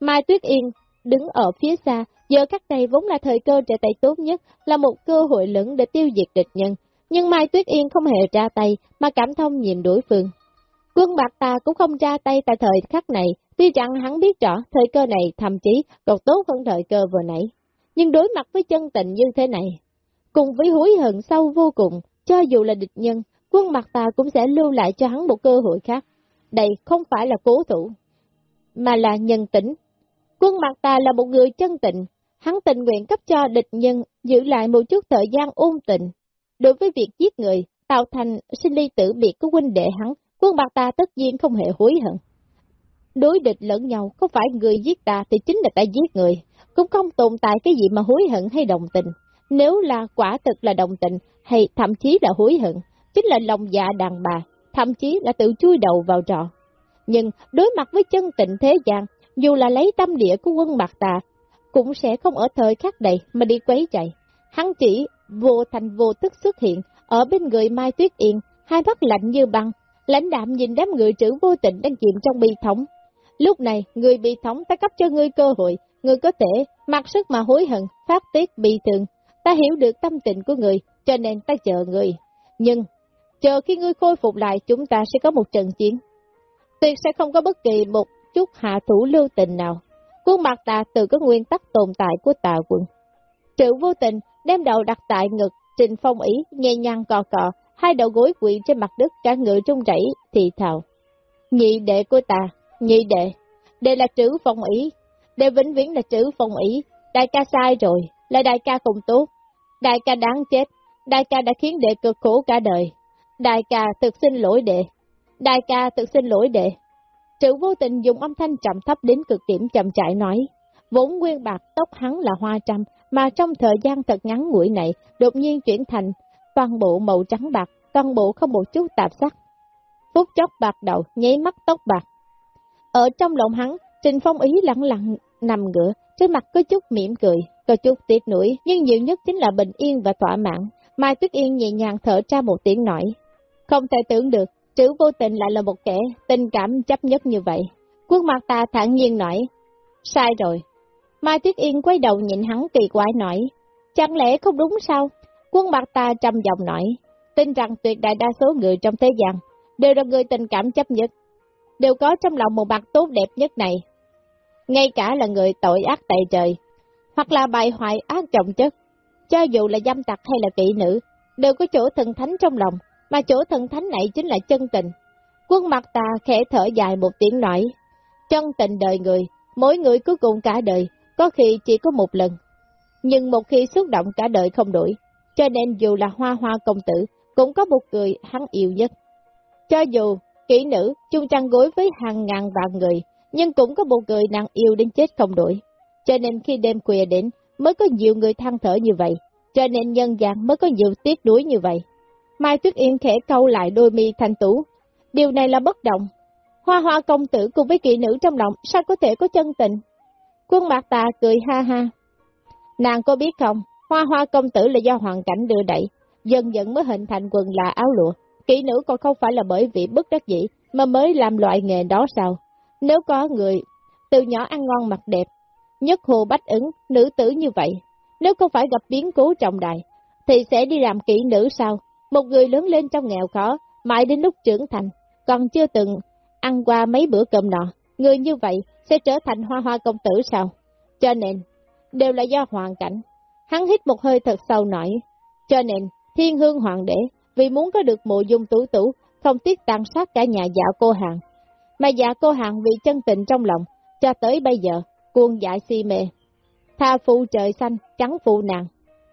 Mai Tuyết Yên đứng ở phía xa, giờ các này vốn là thời cơ trở tay tốt nhất, là một cơ hội lớn để tiêu diệt địch nhân. Nhưng Mai Tuyết Yên không hề ra tay, mà cảm thông nhìn đối phương. Quân bạc ta cũng không ra tay tại thời khắc này, tuy rằng hắn biết rõ thời cơ này thậm chí còn tốt hơn thời cơ vừa nãy. Nhưng đối mặt với chân tình như thế này, cùng với hối hận sâu vô cùng, cho dù là địch nhân, quân bạc ta cũng sẽ lưu lại cho hắn một cơ hội khác. Đây không phải là cố thủ, mà là nhân tính. Quân bạc ta là một người chân tình, hắn tình nguyện cấp cho địch nhân giữ lại một chút thời gian ôn tình. Đối với việc giết người, tạo thành sinh ly tử biệt của huynh đệ hắn, quân bạc ta tất nhiên không hề hối hận. Đối địch lẫn nhau, không phải người giết ta thì chính là ta giết người, cũng không tồn tại cái gì mà hối hận hay đồng tình. Nếu là quả thực là đồng tình, hay thậm chí là hối hận, chính là lòng dạ đàn bà, thậm chí là tự chui đầu vào trò. Nhưng đối mặt với chân tịnh thế gian, dù là lấy tâm địa của quân mặt tà, cũng sẽ không ở thời khắc này mà đi quấy chạy. Hắn chỉ vô thành vô tức xuất hiện ở bên người Mai Tuyết Yên, hai mắt lạnh như băng, lãnh đạm nhìn đám người trữ vô tình đang chìm trong bi thống. Lúc này, người bị thống ta cấp cho ngươi cơ hội, ngươi có thể mặc sức mà hối hận, phát tiết bị thương. Ta hiểu được tâm tình của người, cho nên ta chờ người. Nhưng, chờ khi ngươi khôi phục lại chúng ta sẽ có một trận chiến. Tuyệt sẽ không có bất kỳ một chút hạ thủ lưu tình nào. Khuôn mặt ta từ có nguyên tắc tồn tại của tà quân. Trữ vô tình đem đầu đặt tại ngực, trình phong ý, nhẹ nhàng cò cò, hai đầu gối quỳ trên mặt đất cả ngựa trung chảy, thì thào. Nhị đệ của ta, nhị đệ, đệ là trữ phong ý, đệ vĩnh viễn là trữ phong ý, đại ca sai rồi, là đại ca không tốt, đại ca đáng chết, đại ca đã khiến đệ cực khổ cả đời, đại ca thực xin lỗi đệ, đại ca thực xin lỗi đệ. Trữ vô tình dùng âm thanh trầm thấp đến cực điểm chậm chạy nói, vốn nguyên bạc tóc hắn là hoa trăm, mà trong thời gian thật ngắn ngủi này, đột nhiên chuyển thành toàn bộ màu trắng bạc, toàn bộ không một chút tạp sắc. Phút chốc bạc đầu, nháy mắt tóc bạc. Ở trong lòng hắn, Trình Phong ý lặng lặng nằm ngửa, trên mặt có chút mỉm cười, có chút tiếc nuối, nhưng nhiều nhất chính là bình yên và thỏa mãn. Mai Tuyết Yên nhẹ nhàng thở ra một tiếng nói. Không thể tưởng được, chữ vô tình lại là một kẻ tình cảm chấp nhất như vậy. Quốc mặt ta thản nhiên nói. Sai rồi. Mai Tuyết Yên quay đầu nhìn hắn kỳ quái nói. Chẳng lẽ không đúng sao? Quân mặt ta trầm giọng nói. Tin rằng tuyệt đại đa số người trong thế gian đều là người tình cảm chấp nhất. Đều có trong lòng một mặt tốt đẹp nhất này. Ngay cả là người tội ác tại trời, hoặc là bài hoại ác trọng chất, cho dù là dâm tặc hay là kỵ nữ, đều có chỗ thần thánh trong lòng, mà chỗ thần thánh này chính là chân tình. Quân mặt ta khẽ thở dài một tiếng nói, chân tình đời người, mỗi người cuối cùng cả đời, có khi chỉ có một lần. Nhưng một khi xúc động cả đời không đổi, cho nên dù là hoa hoa công tử, cũng có một người hắn yêu nhất. Cho dù kỹ nữ chung chăn gối với hàng ngàn vạn người, nhưng cũng có một người nàng yêu đến chết không đổi. Cho nên khi đêm khuya đến, mới có nhiều người than thở như vậy, cho nên nhân gian mới có nhiều tiếc đuối như vậy. Mai Tuyết Yên khẽ câu lại đôi mi thanh tú. Điều này là bất động. Hoa hoa công tử cùng với kỵ nữ trong lòng sao có thể có chân tình? Quân mặt tà cười ha ha. Nàng có biết không, hoa hoa công tử là do hoàn cảnh đưa đẩy, dần dần mới hình thành quần là áo lụa. kỹ nữ còn không phải là bởi vì bất đắc dĩ mà mới làm loại nghề đó sao? Nếu có người từ nhỏ ăn ngon mặc đẹp, nhất hồ bách ứng, nữ tử như vậy, nếu không phải gặp biến cố trọng đại, thì sẽ đi làm kỹ nữ sao? Một người lớn lên trong nghèo khó, mãi đến lúc trưởng thành, còn chưa từng ăn qua mấy bữa cơm nọ, người như vậy sẽ trở thành hoa hoa công tử sao? Cho nên, đều là do hoàn cảnh. Hắn hít một hơi thật sâu nổi. Cho nên, thiên hương hoàng đế, vì muốn có được mộ dung tủ tủ, không tiếc tàn sát cả nhà dạ cô hàng. Mà dạ cô hàng vì chân tình trong lòng, cho tới bây giờ, cuồng dại si mê. Tha phụ trời xanh, trắng phụ nàng.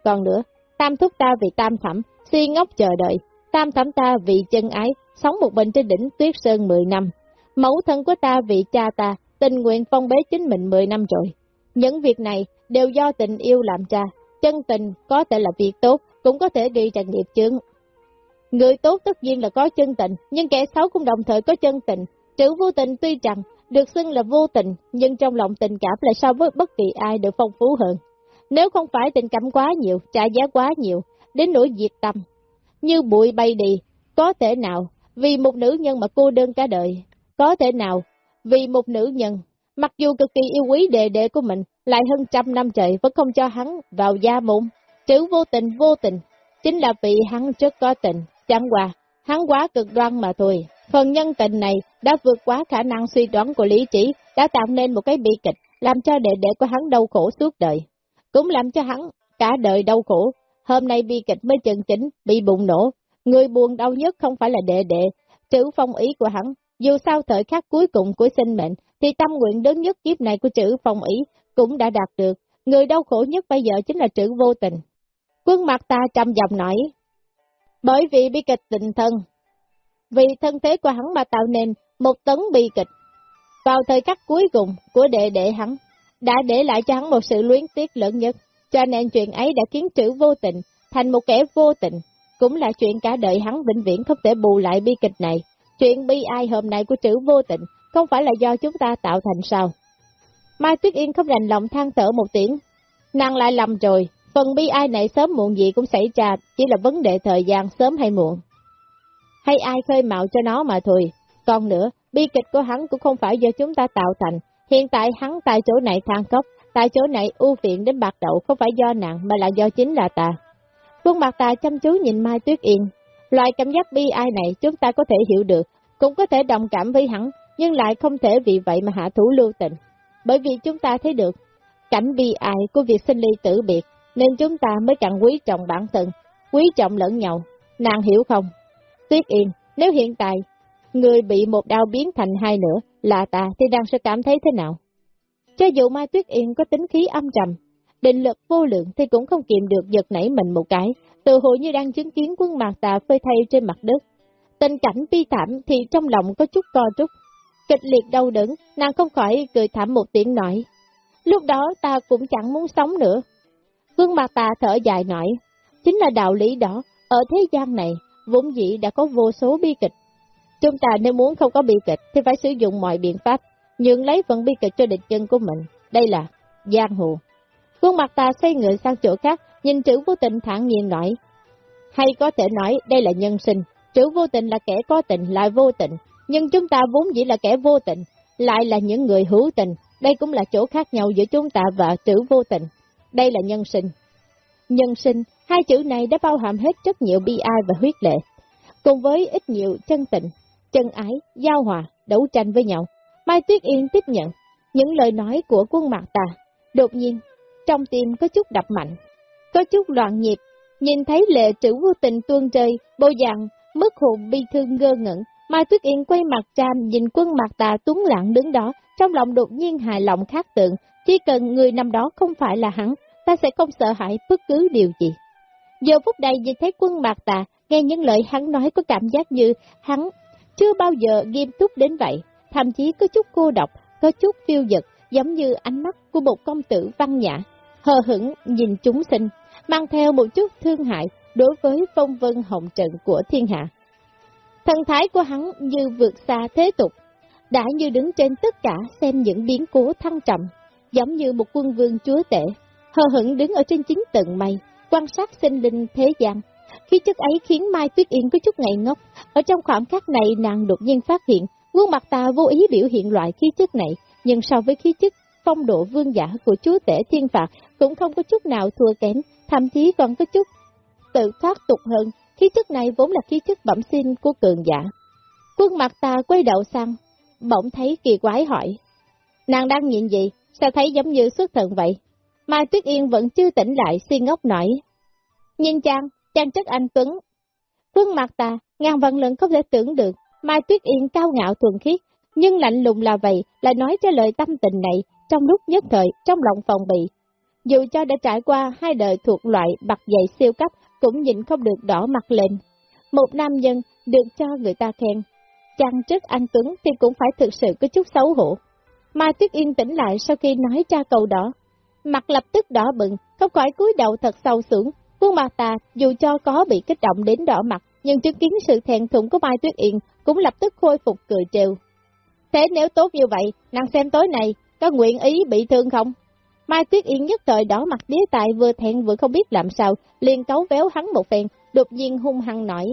Còn nữa, tam thúc ta vì tam thẩm, si ngốc chờ đợi, tam thẩm ta vì chân ái, sống một mình trên đỉnh tuyết sơn 10 năm. Mẫu thân của ta vì cha ta, tình nguyện phong bế chính mình 10 năm rồi. Những việc này đều do tình yêu làm cha, chân tình có thể là việc tốt, cũng có thể gây ra nghiệp chướng. Người tốt tất nhiên là có chân tình, nhưng kẻ xấu cũng đồng thời có chân tình. Chữ vô tình tuy rằng được xưng là vô tình, nhưng trong lòng tình cảm là so với bất kỳ ai được phong phú hơn. Nếu không phải tình cảm quá nhiều, trả giá quá nhiều, đến nỗi diệt tâm, như bụi bay đi, có thể nào vì một nữ nhân mà cô đơn cả đời, có thể nào vì một nữ nhân, mặc dù cực kỳ yêu quý đệ đệ của mình, lại hơn trăm năm trời vẫn không cho hắn vào gia môn. Chữ vô tình vô tình, chính là vì hắn rất có tình, chẳng qua, hắn quá cực đoan mà thôi. Phần nhân tình này đã vượt quá khả năng suy đoán của lý trí, đã tạo nên một cái bi kịch, làm cho đệ đệ của hắn đau khổ suốt đời. Cũng làm cho hắn cả đời đau khổ. Hôm nay bi kịch mới chân chính, bị bùng nổ. Người buồn đau nhất không phải là đệ đệ, chữ phong ý của hắn. Dù sao thời khắc cuối cùng của sinh mệnh, thì tâm nguyện lớn nhất kiếp này của chữ phong ý cũng đã đạt được. Người đau khổ nhất bây giờ chính là chữ vô tình. Quân mặt ta trầm giọng nói, bởi vì bi kịch tình thân, vì thân thế của hắn mà tạo nên một tấn bi kịch. Vào thời khắc cuối cùng của đệ đệ hắn, đã để lại cho hắn một sự luyến tiếc lớn nhất, cho nên chuyện ấy đã khiến chữ vô tình thành một kẻ vô tình, cũng là chuyện cả đời hắn vĩnh viễn không thể bù lại bi kịch này. Chuyện bi ai hôm nay của chữ vô tình không phải là do chúng ta tạo thành sao. Mai Tuyết Yên không đành lòng than thở một tiếng, nàng lại lầm rồi, phần bi ai này sớm muộn gì cũng xảy ra, chỉ là vấn đề thời gian sớm hay muộn hay ai khơi mạo cho nó mà thôi. Còn nữa, bi kịch của hắn cũng không phải do chúng ta tạo thành. Hiện tại hắn tại chỗ này than khóc, tại chỗ này ưu phiền đến bạc đậu không phải do nặng mà là do chính là ta. Khuôn mặt ta chăm chú nhìn Mai Tuyết Yên. Loại cảm giác bi ai này chúng ta có thể hiểu được, cũng có thể đồng cảm với hắn, nhưng lại không thể vì vậy mà hạ thủ lưu tình. Bởi vì chúng ta thấy được cảnh bi ai của việc sinh ly tử biệt, nên chúng ta mới càng quý trọng bản thân, quý trọng lẫn nhau. Nàng hiểu không? Tuyết Yên, nếu hiện tại người bị một đau biến thành hai nữa là ta thì đang sẽ cảm thấy thế nào? Cho dù Mai Tuyết Yên có tính khí âm trầm, định lực vô lượng thì cũng không kiềm được giật nảy mình một cái, tự hồ như đang chứng kiến quân mạc tà phơi thay trên mặt đất. Tình cảnh bi thảm thì trong lòng có chút co rút, Kịch liệt đau đớn, nàng không khỏi cười thảm một tiếng nói. Lúc đó ta cũng chẳng muốn sống nữa. Quân mạc tà thở dài nói, chính là đạo lý đó, ở thế gian này, vốn dĩ đã có vô số bi kịch. Chúng ta nếu muốn không có bi kịch thì phải sử dụng mọi biện pháp, nhưng lấy phần bi kịch cho địch chân của mình. Đây là giang hồ. Khuôn mặt ta xoay người sang chỗ khác, nhìn chữ vô tình thản nhiên nói. Hay có thể nói đây là nhân sinh, chữ vô tình là kẻ có tình lại vô tình, nhưng chúng ta vốn dĩ là kẻ vô tình, lại là những người hữu tình. Đây cũng là chỗ khác nhau giữa chúng ta và chữ vô tình. Đây là nhân sinh. Nhân sinh Hai chữ này đã bao hàm hết rất nhiều bi ai và huyết lệ, cùng với ít nhiều chân tình, chân ái, giao hòa, đấu tranh với nhau. Mai Tuyết Yên tiếp nhận những lời nói của quân mặt ta Đột nhiên, trong tim có chút đập mạnh, có chút loạn nhịp, nhìn thấy lệ trữ vô tình tuôn rơi, bô dạng, mất hồn bi thương ngơ ngẩn. Mai Tuyết Yên quay mặt trang nhìn quân mặt tà tuấn lặng đứng đó, trong lòng đột nhiên hài lòng khác tượng, chỉ cần người nằm đó không phải là hắn, ta sẽ không sợ hãi bất cứ điều gì. Giờ phút này nhìn thấy quân mặt tà, nghe những lời hắn nói có cảm giác như hắn chưa bao giờ nghiêm túc đến vậy, thậm chí có chút cô độc, có chút phiêu dật, giống như ánh mắt của một công tử văn nhã, hờ hững nhìn chúng sinh, mang theo một chút thương hại đối với phong vân hồng trận của thiên hạ. Thần thái của hắn như vượt xa thế tục, đã như đứng trên tất cả xem những biến cố thăng trầm, giống như một quân vương chúa tể, hờ hững đứng ở trên chính tầng mây, quan sát sinh linh thế gian. Khí chất ấy khiến Mai Tuyết Yên có chút ngây ngốc, ở trong khoảng khắc này nàng đột nhiên phát hiện, gương mặt ta vô ý biểu hiện loại khí chất này, nhưng so với khí chất phong độ vương giả của chúa tể thiên phạt cũng không có chút nào thua kém, thậm chí còn có chút tự thoát tục hơn, khí chất này vốn là khí chất bẩm sinh của cường giả. Quân mặt ta quay đầu sang, bỗng thấy kỳ quái hỏi, nàng đang nhìn gì, sao thấy giống như xuất thần vậy? Mai Tuyết Yên vẫn chưa tỉnh lại suy ngốc nổi. Nhìn chàng, chàng chất anh Tuấn. Quân mặt ta, ngàn vận lượng không thể tưởng được, Mai Tuyết Yên cao ngạo thuần khiết, Nhưng lạnh lùng là vậy, lại nói cho lời tâm tình này, trong lúc nhất thời, trong lòng phòng bị. Dù cho đã trải qua hai đời thuộc loại bạc dày siêu cấp, cũng nhịn không được đỏ mặt lên. Một nam nhân được cho người ta khen, chăng trước anh Tuấn thì cũng phải thực sự có chút xấu hổ. Mai Tuyết yên tĩnh lại sau khi nói ra câu đó. Mặt lập tức đỏ bừng, không khỏi cúi đầu thật sâu xuống. Khuôn mặt ta, dù cho có bị kích động đến đỏ mặt, nhưng chứng kiến sự thẹn thùng của Mai Tuyết Yên cũng lập tức khôi phục cười trêu. Thế nếu tốt như vậy, nàng xem tối này, có nguyện ý bị thương không? Mai Tuyết Yên nhất thời đỏ mặt đế tại vừa thẹn vừa không biết làm sao, liền cấu véo hắn một phen, đột nhiên hung hăng nói.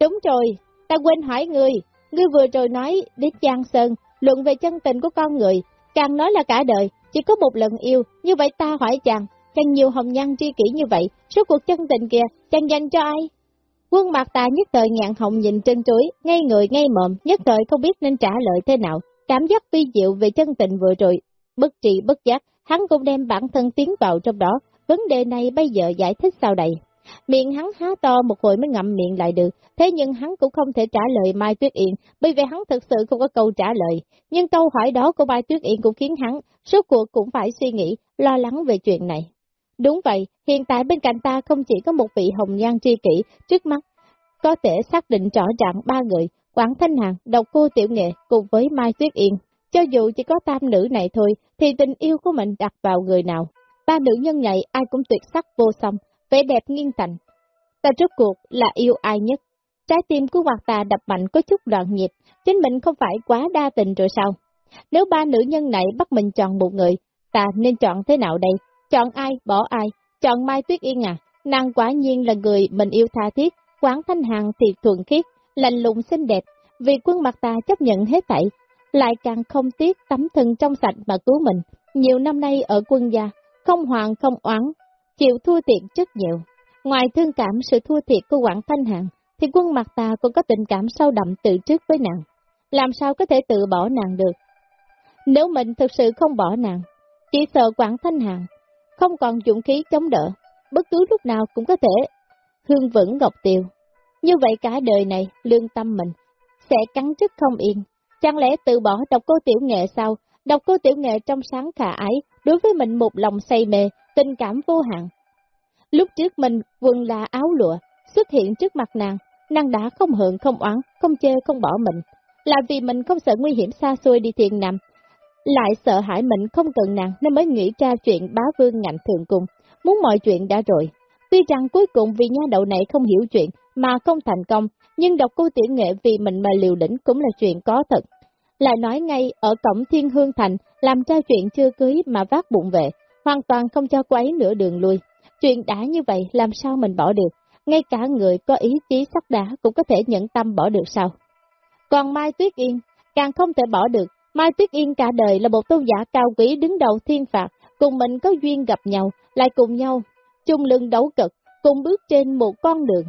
Đúng rồi, ta quên hỏi ngươi, ngươi vừa rồi nói đến Giang Sơn, luận về chân tình của con người, càng nói là cả đời, chỉ có một lần yêu, như vậy ta hỏi chàng, càng nhiều hồng nhan tri kỷ như vậy, số cuộc chân tình kìa, chàng dành cho ai? Quân mặt ta nhất thời ngạn hồng nhìn trên chuối, ngay người ngay mộm, nhất thời không biết nên trả lời thế nào, cảm giác vi diệu về chân tình vừa rồi, bất trị bất giác, hắn cũng đem bản thân tiến vào trong đó, vấn đề này bây giờ giải thích sau đây. Miệng hắn há to một hồi mới ngậm miệng lại được, thế nhưng hắn cũng không thể trả lời Mai Tuyết Yên, bởi vì hắn thực sự không có câu trả lời. Nhưng câu hỏi đó của Mai Tuyết Yên cũng khiến hắn, suốt cuộc cũng phải suy nghĩ, lo lắng về chuyện này. Đúng vậy, hiện tại bên cạnh ta không chỉ có một vị hồng nhan tri kỷ trước mắt, có thể xác định rõ ràng ba người, Quảng Thanh Hàng, Độc Cô Tiểu Nghệ cùng với Mai Tuyết Yên. Cho dù chỉ có tam nữ này thôi, thì tình yêu của mình đặt vào người nào. Ba nữ nhân này ai cũng tuyệt sắc vô song, vẻ đẹp nghiêng thành. Ta rốt cuộc là yêu ai nhất? Trái tim của Hoạt Tà đập mạnh có chút loạn nhịp, chính mình không phải quá đa tình rồi sao? Nếu ba nữ nhân này bắt mình chọn một người, ta nên chọn thế nào đây? Chọn ai, bỏ ai? Chọn Mai Tuyết Yên à? Nàng quả nhiên là người mình yêu tha thiết, quán Thanh hàng thì thuần khiết, lạnh lùng xinh đẹp, vì quân mặt ta chấp nhận hết thảy, lại càng không tiếc tấm thân trong sạch mà cứu mình. Nhiều năm nay ở quân gia, không hoàng không oán, chịu thua thiệt rất nhiều. Ngoài thương cảm sự thua thiệt của Quảng Thanh Hằng, thì quân mặt ta cũng có tình cảm sâu đậm từ trước với nàng. Làm sao có thể tự bỏ nàng được? Nếu mình thực sự không bỏ nàng, chỉ sợ Quảng Thanh Hằng không còn dụng khí chống đỡ, bất cứ lúc nào cũng có thể hương vững ngọc tiều. Như vậy cả đời này, lương tâm mình sẽ cắn rứt không yên. Chẳng lẽ từ bỏ độc cô tiểu nghệ sao? Độc cô tiểu nghệ trong sáng khả ái, đối với mình một lòng say mê, tình cảm vô hạn. Lúc trước mình quần là áo lụa, xuất hiện trước mặt nàng, nàng đã không hận không oán, không chê không bỏ mình. Là vì mình không sợ nguy hiểm xa xôi đi thiền nằm, lại sợ hãi mình không cần nàng nên mới nghĩ ra chuyện bá vương ngạnh thường cùng, muốn mọi chuyện đã rồi. Tuy rằng cuối cùng vì nha đậu này không hiểu chuyện mà không thành công, nhưng độc cô tiểu nghệ vì mình mà liều lĩnh cũng là chuyện có thật. Lại nói ngay ở cổng thiên hương thành, làm cho chuyện chưa cưới mà vác bụng về, hoàn toàn không cho quấy nửa đường lui. Chuyện đã như vậy làm sao mình bỏ được, ngay cả người có ý chí sắt đá cũng có thể nhẫn tâm bỏ được sao. Còn Mai Tuyết Yên, càng không thể bỏ được, Mai Tuyết Yên cả đời là một tôn giả cao quý đứng đầu thiên phạt, cùng mình có duyên gặp nhau, lại cùng nhau, chung lưng đấu cực, cùng bước trên một con đường.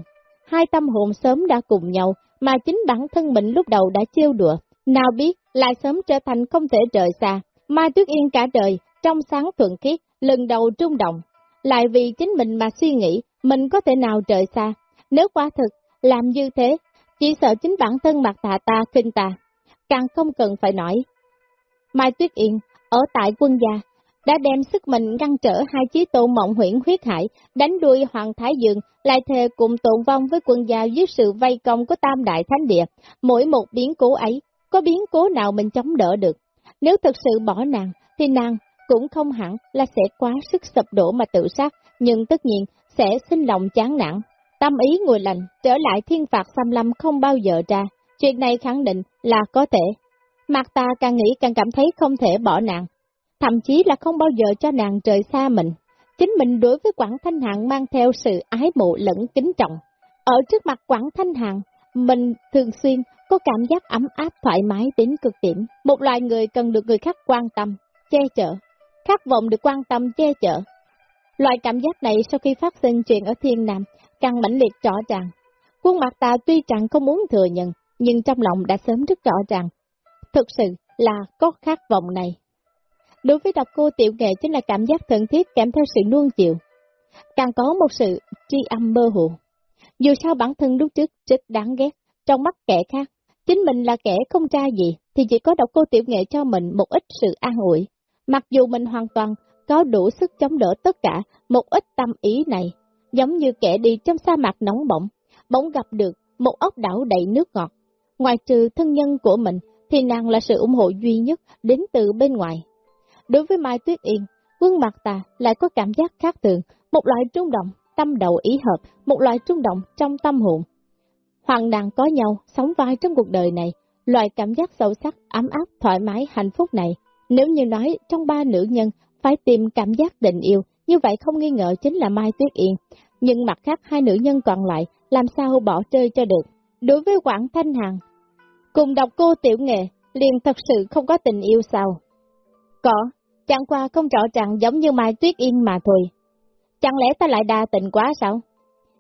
Hai tâm hồn sớm đã cùng nhau, mà chính bản thân mình lúc đầu đã trêu đùa, nào biết lại sớm trở thành không thể rời xa. Mai Tuyết Yên cả đời, trong sáng thuận khiết, lần đầu trung động, lại vì chính mình mà suy nghĩ, mình có thể nào rời xa. Nếu quả thực, làm như thế, chỉ sợ chính bản thân mặt tạ ta khinh ta, càng không cần phải nói. Mai Tuyết Yên, ở tại quân gia, đã đem sức mình ngăn trở hai chí tôn mộng huyễn huyết hải, đánh đuôi Hoàng Thái Dương, lại thề cùng tồn vong với quân gia dưới sự vây công của Tam Đại Thánh Địa. Mỗi một biến cố ấy, có biến cố nào mình chống đỡ được. Nếu thật sự bỏ nàng, thì nàng cũng không hẳn là sẽ quá sức sập đổ mà tự sát, nhưng tất nhiên sẽ sinh lòng chán nản. Tâm ý ngồi lành, trở lại thiên phạt xăm lâm không bao giờ ra, chuyện này khẳng định là có thể. Mặt ta càng nghĩ càng cảm thấy không thể bỏ nàng, thậm chí là không bao giờ cho nàng rời xa mình. Chính mình đối với Quảng Thanh Hạng mang theo sự ái mộ lẫn kính trọng. Ở trước mặt Quảng Thanh Hạng, mình thường xuyên có cảm giác ấm áp thoải mái đến cực điểm. Một loài người cần được người khác quan tâm, che chở, khát vọng được quan tâm che chở. Loại cảm giác này sau khi phát sinh chuyện ở Thiên Nam, càng mãnh liệt rõ ràng. Khuôn mặt ta tuy chẳng không muốn thừa nhận, nhưng trong lòng đã sớm rất rõ ràng. Thực sự là có khát vọng này. Đối với độc cô tiểu nghệ chính là cảm giác thân thiết kèm theo sự nuông chiều. Càng có một sự tri âm mơ hồ. Dù sao bản thân lúc trước chết đáng ghét, trong mắt kẻ khác, chính mình là kẻ không tra gì, thì chỉ có độc cô tiểu nghệ cho mình một ít sự an ủi. Mặc dù mình hoàn toàn có đủ sức chống đỡ tất cả, một ít tâm ý này, giống như kẻ đi trong sa mạc nóng bỏng, bỗng gặp được một ốc đảo đầy nước ngọt. Ngoài trừ thân nhân của mình, thì nàng là sự ủng hộ duy nhất đến từ bên ngoài. Đối với Mai Tuyết Yên, quân mặt ta lại có cảm giác khác thường, một loại trung động, tâm đầu ý hợp, một loại trung động trong tâm hồn. Hoàng nàng có nhau, sống vai trong cuộc đời này, loại cảm giác sâu sắc, ấm áp, thoải mái, hạnh phúc này. Nếu như nói trong ba nữ nhân phải tìm cảm giác tình yêu, như vậy không nghi ngờ chính là Mai Tuyết Yên. Nhưng mặt khác hai nữ nhân còn lại, làm sao bỏ chơi cho được. Đối với Quảng Thanh Hằng, cùng đọc cô tiểu nghệ, liền thật sự không có tình yêu sao? Có, chẳng qua không rõ ràng giống như Mai Tuyết Yên mà thôi. Chẳng lẽ ta lại đa tình quá sao?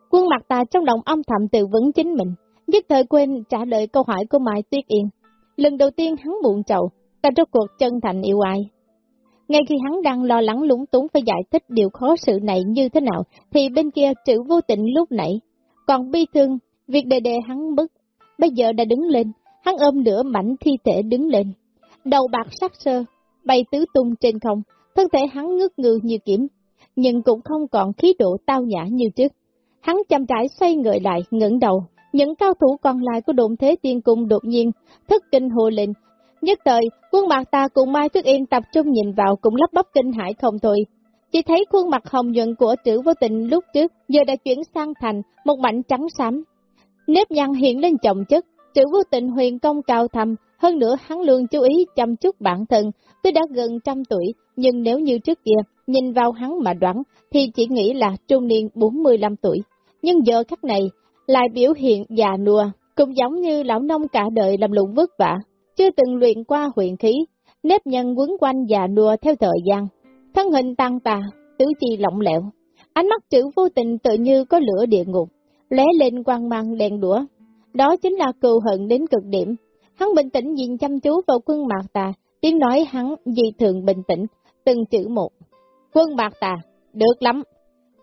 Quân mặt ta trong lòng âm thầm tự vấn chính mình, nhất thời quên trả lời câu hỏi của Mai Tuyết Yên. Lần đầu tiên hắn buồn trầu, ta rốt cuộc chân thành yêu ai. Ngay khi hắn đang lo lắng lúng túng phải giải thích điều khó sự này như thế nào, thì bên kia trữ vô tình lúc nãy, còn bi thương, việc đề đề hắn bức, bây giờ đã đứng lên, hắn ôm nửa mảnh thi thể đứng lên. Đầu bạc sắc sơ, bay tứ tung trên không, thân thể hắn ngước ngư như kiểm, nhưng cũng không còn khí độ tao nhã như trước. Hắn chăm trải xoay người lại, ngẩng đầu, những cao thủ còn lại của đồn thế tiên cung đột nhiên, thức kinh hồ lệnh. Nhất thời, khuôn mặt ta cùng Mai Tuyết Yên tập trung nhìn vào cũng lắp bắp kinh hãi không thôi. Chỉ thấy khuôn mặt hồng nhuận của trữ vô tình lúc trước, giờ đã chuyển sang thành một mảnh trắng xám. Nếp nhăn hiện lên chồng chất, trữ vô tình huyền công cao thầm, hơn nữa hắn luôn chú ý chăm chút bản thân, tôi đã gần trăm tuổi, nhưng nếu như trước kia, nhìn vào hắn mà đoán, thì chỉ nghĩ là trung niên 45 tuổi. Nhưng giờ khắc này, lại biểu hiện già nua, cũng giống như lão nông cả đời làm lụng vất vả, chưa từng luyện qua huyền khí, nếp nhân quấn quanh già nua theo thời gian. Thân hình tăng tà, tứ chi lỏng lẻo, ánh mắt chữ vô tình tự như có lửa địa ngục, lé lên quang mang đèn đũa. Đó chính là cừu hận đến cực điểm. Hắn bình tĩnh nhìn chăm chú vào quân mạc tà, tiếng nói hắn dị thường bình tĩnh, từng chữ một. Quân mạc tà, được lắm.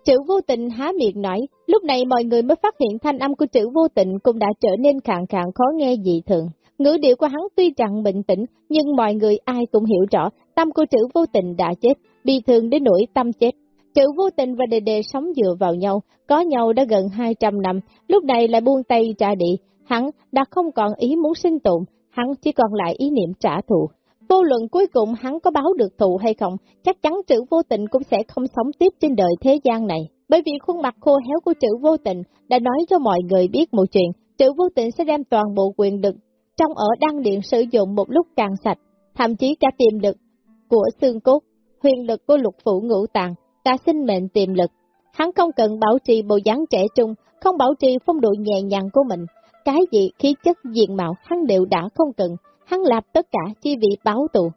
Chữ vô tình há miệng nói, lúc này mọi người mới phát hiện thanh âm của chữ vô tình cũng đã trở nên khàn khàn khó nghe dị thường. Ngữ điệu của hắn tuy rằng bình tĩnh, nhưng mọi người ai cũng hiểu rõ, tâm của chữ vô tình đã chết, bị thương đến nỗi tâm chết. Chữ vô tình và đề đề sống dựa vào nhau, có nhau đã gần 200 năm, lúc này lại buông tay ra đi, hắn đã không còn ý muốn sinh tồn, hắn chỉ còn lại ý niệm trả thù. Vô luận cuối cùng hắn có báo được thù hay không, chắc chắn chữ vô tình cũng sẽ không sống tiếp trên đời thế gian này. Bởi vì khuôn mặt khô héo của chữ vô tình đã nói cho mọi người biết một chuyện, chữ vô tình sẽ đem toàn bộ quyền lực trong ở đăng điện sử dụng một lúc càng sạch, thậm chí cả tiềm lực của xương cốt, huyền lực của lục phủ ngũ tạng, cả sinh mệnh tiềm lực. Hắn không cần bảo trì bộ dáng trẻ trung, không bảo trì phong độ nhẹ nhàng của mình. Cái gì khí chất diện mạo hắn đều đã không cần, hắn làm tất cả chi vì báo tù.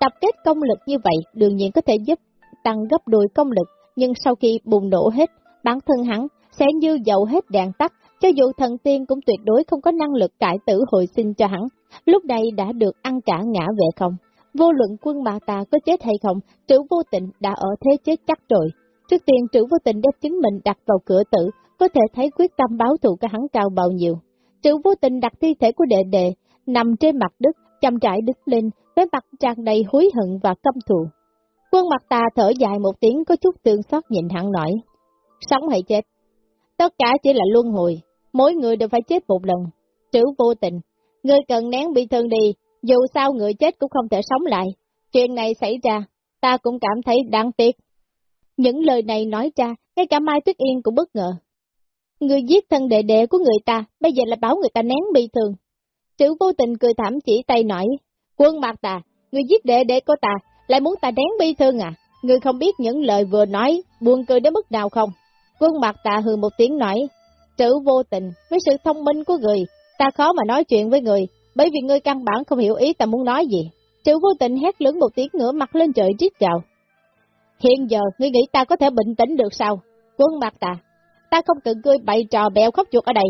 Tập kết công lực như vậy đương nhiên có thể giúp tăng gấp đôi công lực, nhưng sau khi bùng nổ hết, bản thân hắn sẽ như dầu hết đèn tắt, cho dù thần tiên cũng tuyệt đối không có năng lực cải tử hồi sinh cho hắn, lúc đây đã được ăn cả ngã về không. Vô luận quân bà ta có chết hay không, trữ vô tình đã ở thế chết chắc rồi. Trước tiên trữ vô tình đem chính mình đặt vào cửa tử, có thể thấy quyết tâm báo thù của hắn cao bao nhiêu. Trữ vô tình đặt thi thể của đệ đệ, nằm trên mặt đất, chăm trải đứng lên, với mặt tràn đầy hối hận và căm thù. Quân mặt ta thở dài một tiếng có chút tương xót nhìn hắn nói, sống hay chết, tất cả chỉ là luân hồi, mỗi người đều phải chết một lần, trữ vô tình, người cần nén bị thương đi, dù sao người chết cũng không thể sống lại, chuyện này xảy ra, ta cũng cảm thấy đáng tiếc. Những lời này nói ra, ngay cả Mai Tuyết Yên cũng bất ngờ. Người giết thân đệ đệ của người ta, bây giờ là bảo người ta nén bị thương. Triệu vô tình cười thảm chỉ tay nói, quân mặt ta, người giết đệ đệ của ta, lại muốn ta nén bi thương à? Người không biết những lời vừa nói, buồn cười đến mức nào không? Quân mặt ta hừ một tiếng nói, trữ vô tình, với sự thông minh của người, ta khó mà nói chuyện với người, bởi vì người căn bản không hiểu ý ta muốn nói gì. Trữ vô tình hét lớn một tiếng ngửa mặt lên trời rít gào. Hiện giờ, ngươi nghĩ ta có thể bình tĩnh được sao? Quân mặt ta, ta không cần ngươi bày trò bèo khóc chuột ở đây.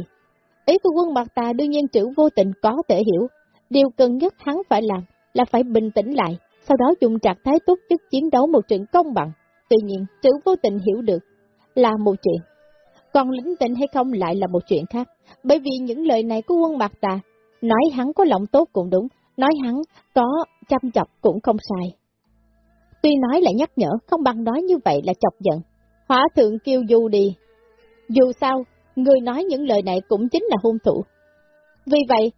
Ý của quân mặt ta đương nhiên chữ vô tình có thể hiểu, điều cần nhất hắn phải làm là phải bình tĩnh lại, sau đó dùng trạng thái tốt nhất chiến đấu một trận công bằng. Tuy nhiên, chữ vô tình hiểu được là một chuyện, còn lĩnh tĩnh hay không lại là một chuyện khác, bởi vì những lời này của quân mặt Tà, nói hắn có lòng tốt cũng đúng, nói hắn có chăm chọc cũng không sai. Tuy nói là nhắc nhở, không bằng nói như vậy là chọc giận. Hỏa thượng kêu du đi. Dù sao, người nói những lời này cũng chính là hung thủ. Vì vậy,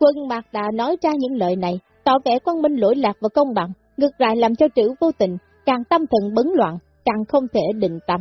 quân Mạc đã nói ra những lời này, tỏ vẻ quan minh lỗi lạc và công bằng, ngược lại làm cho trữ vô tình, càng tâm thần bấn loạn, càng không thể định tâm.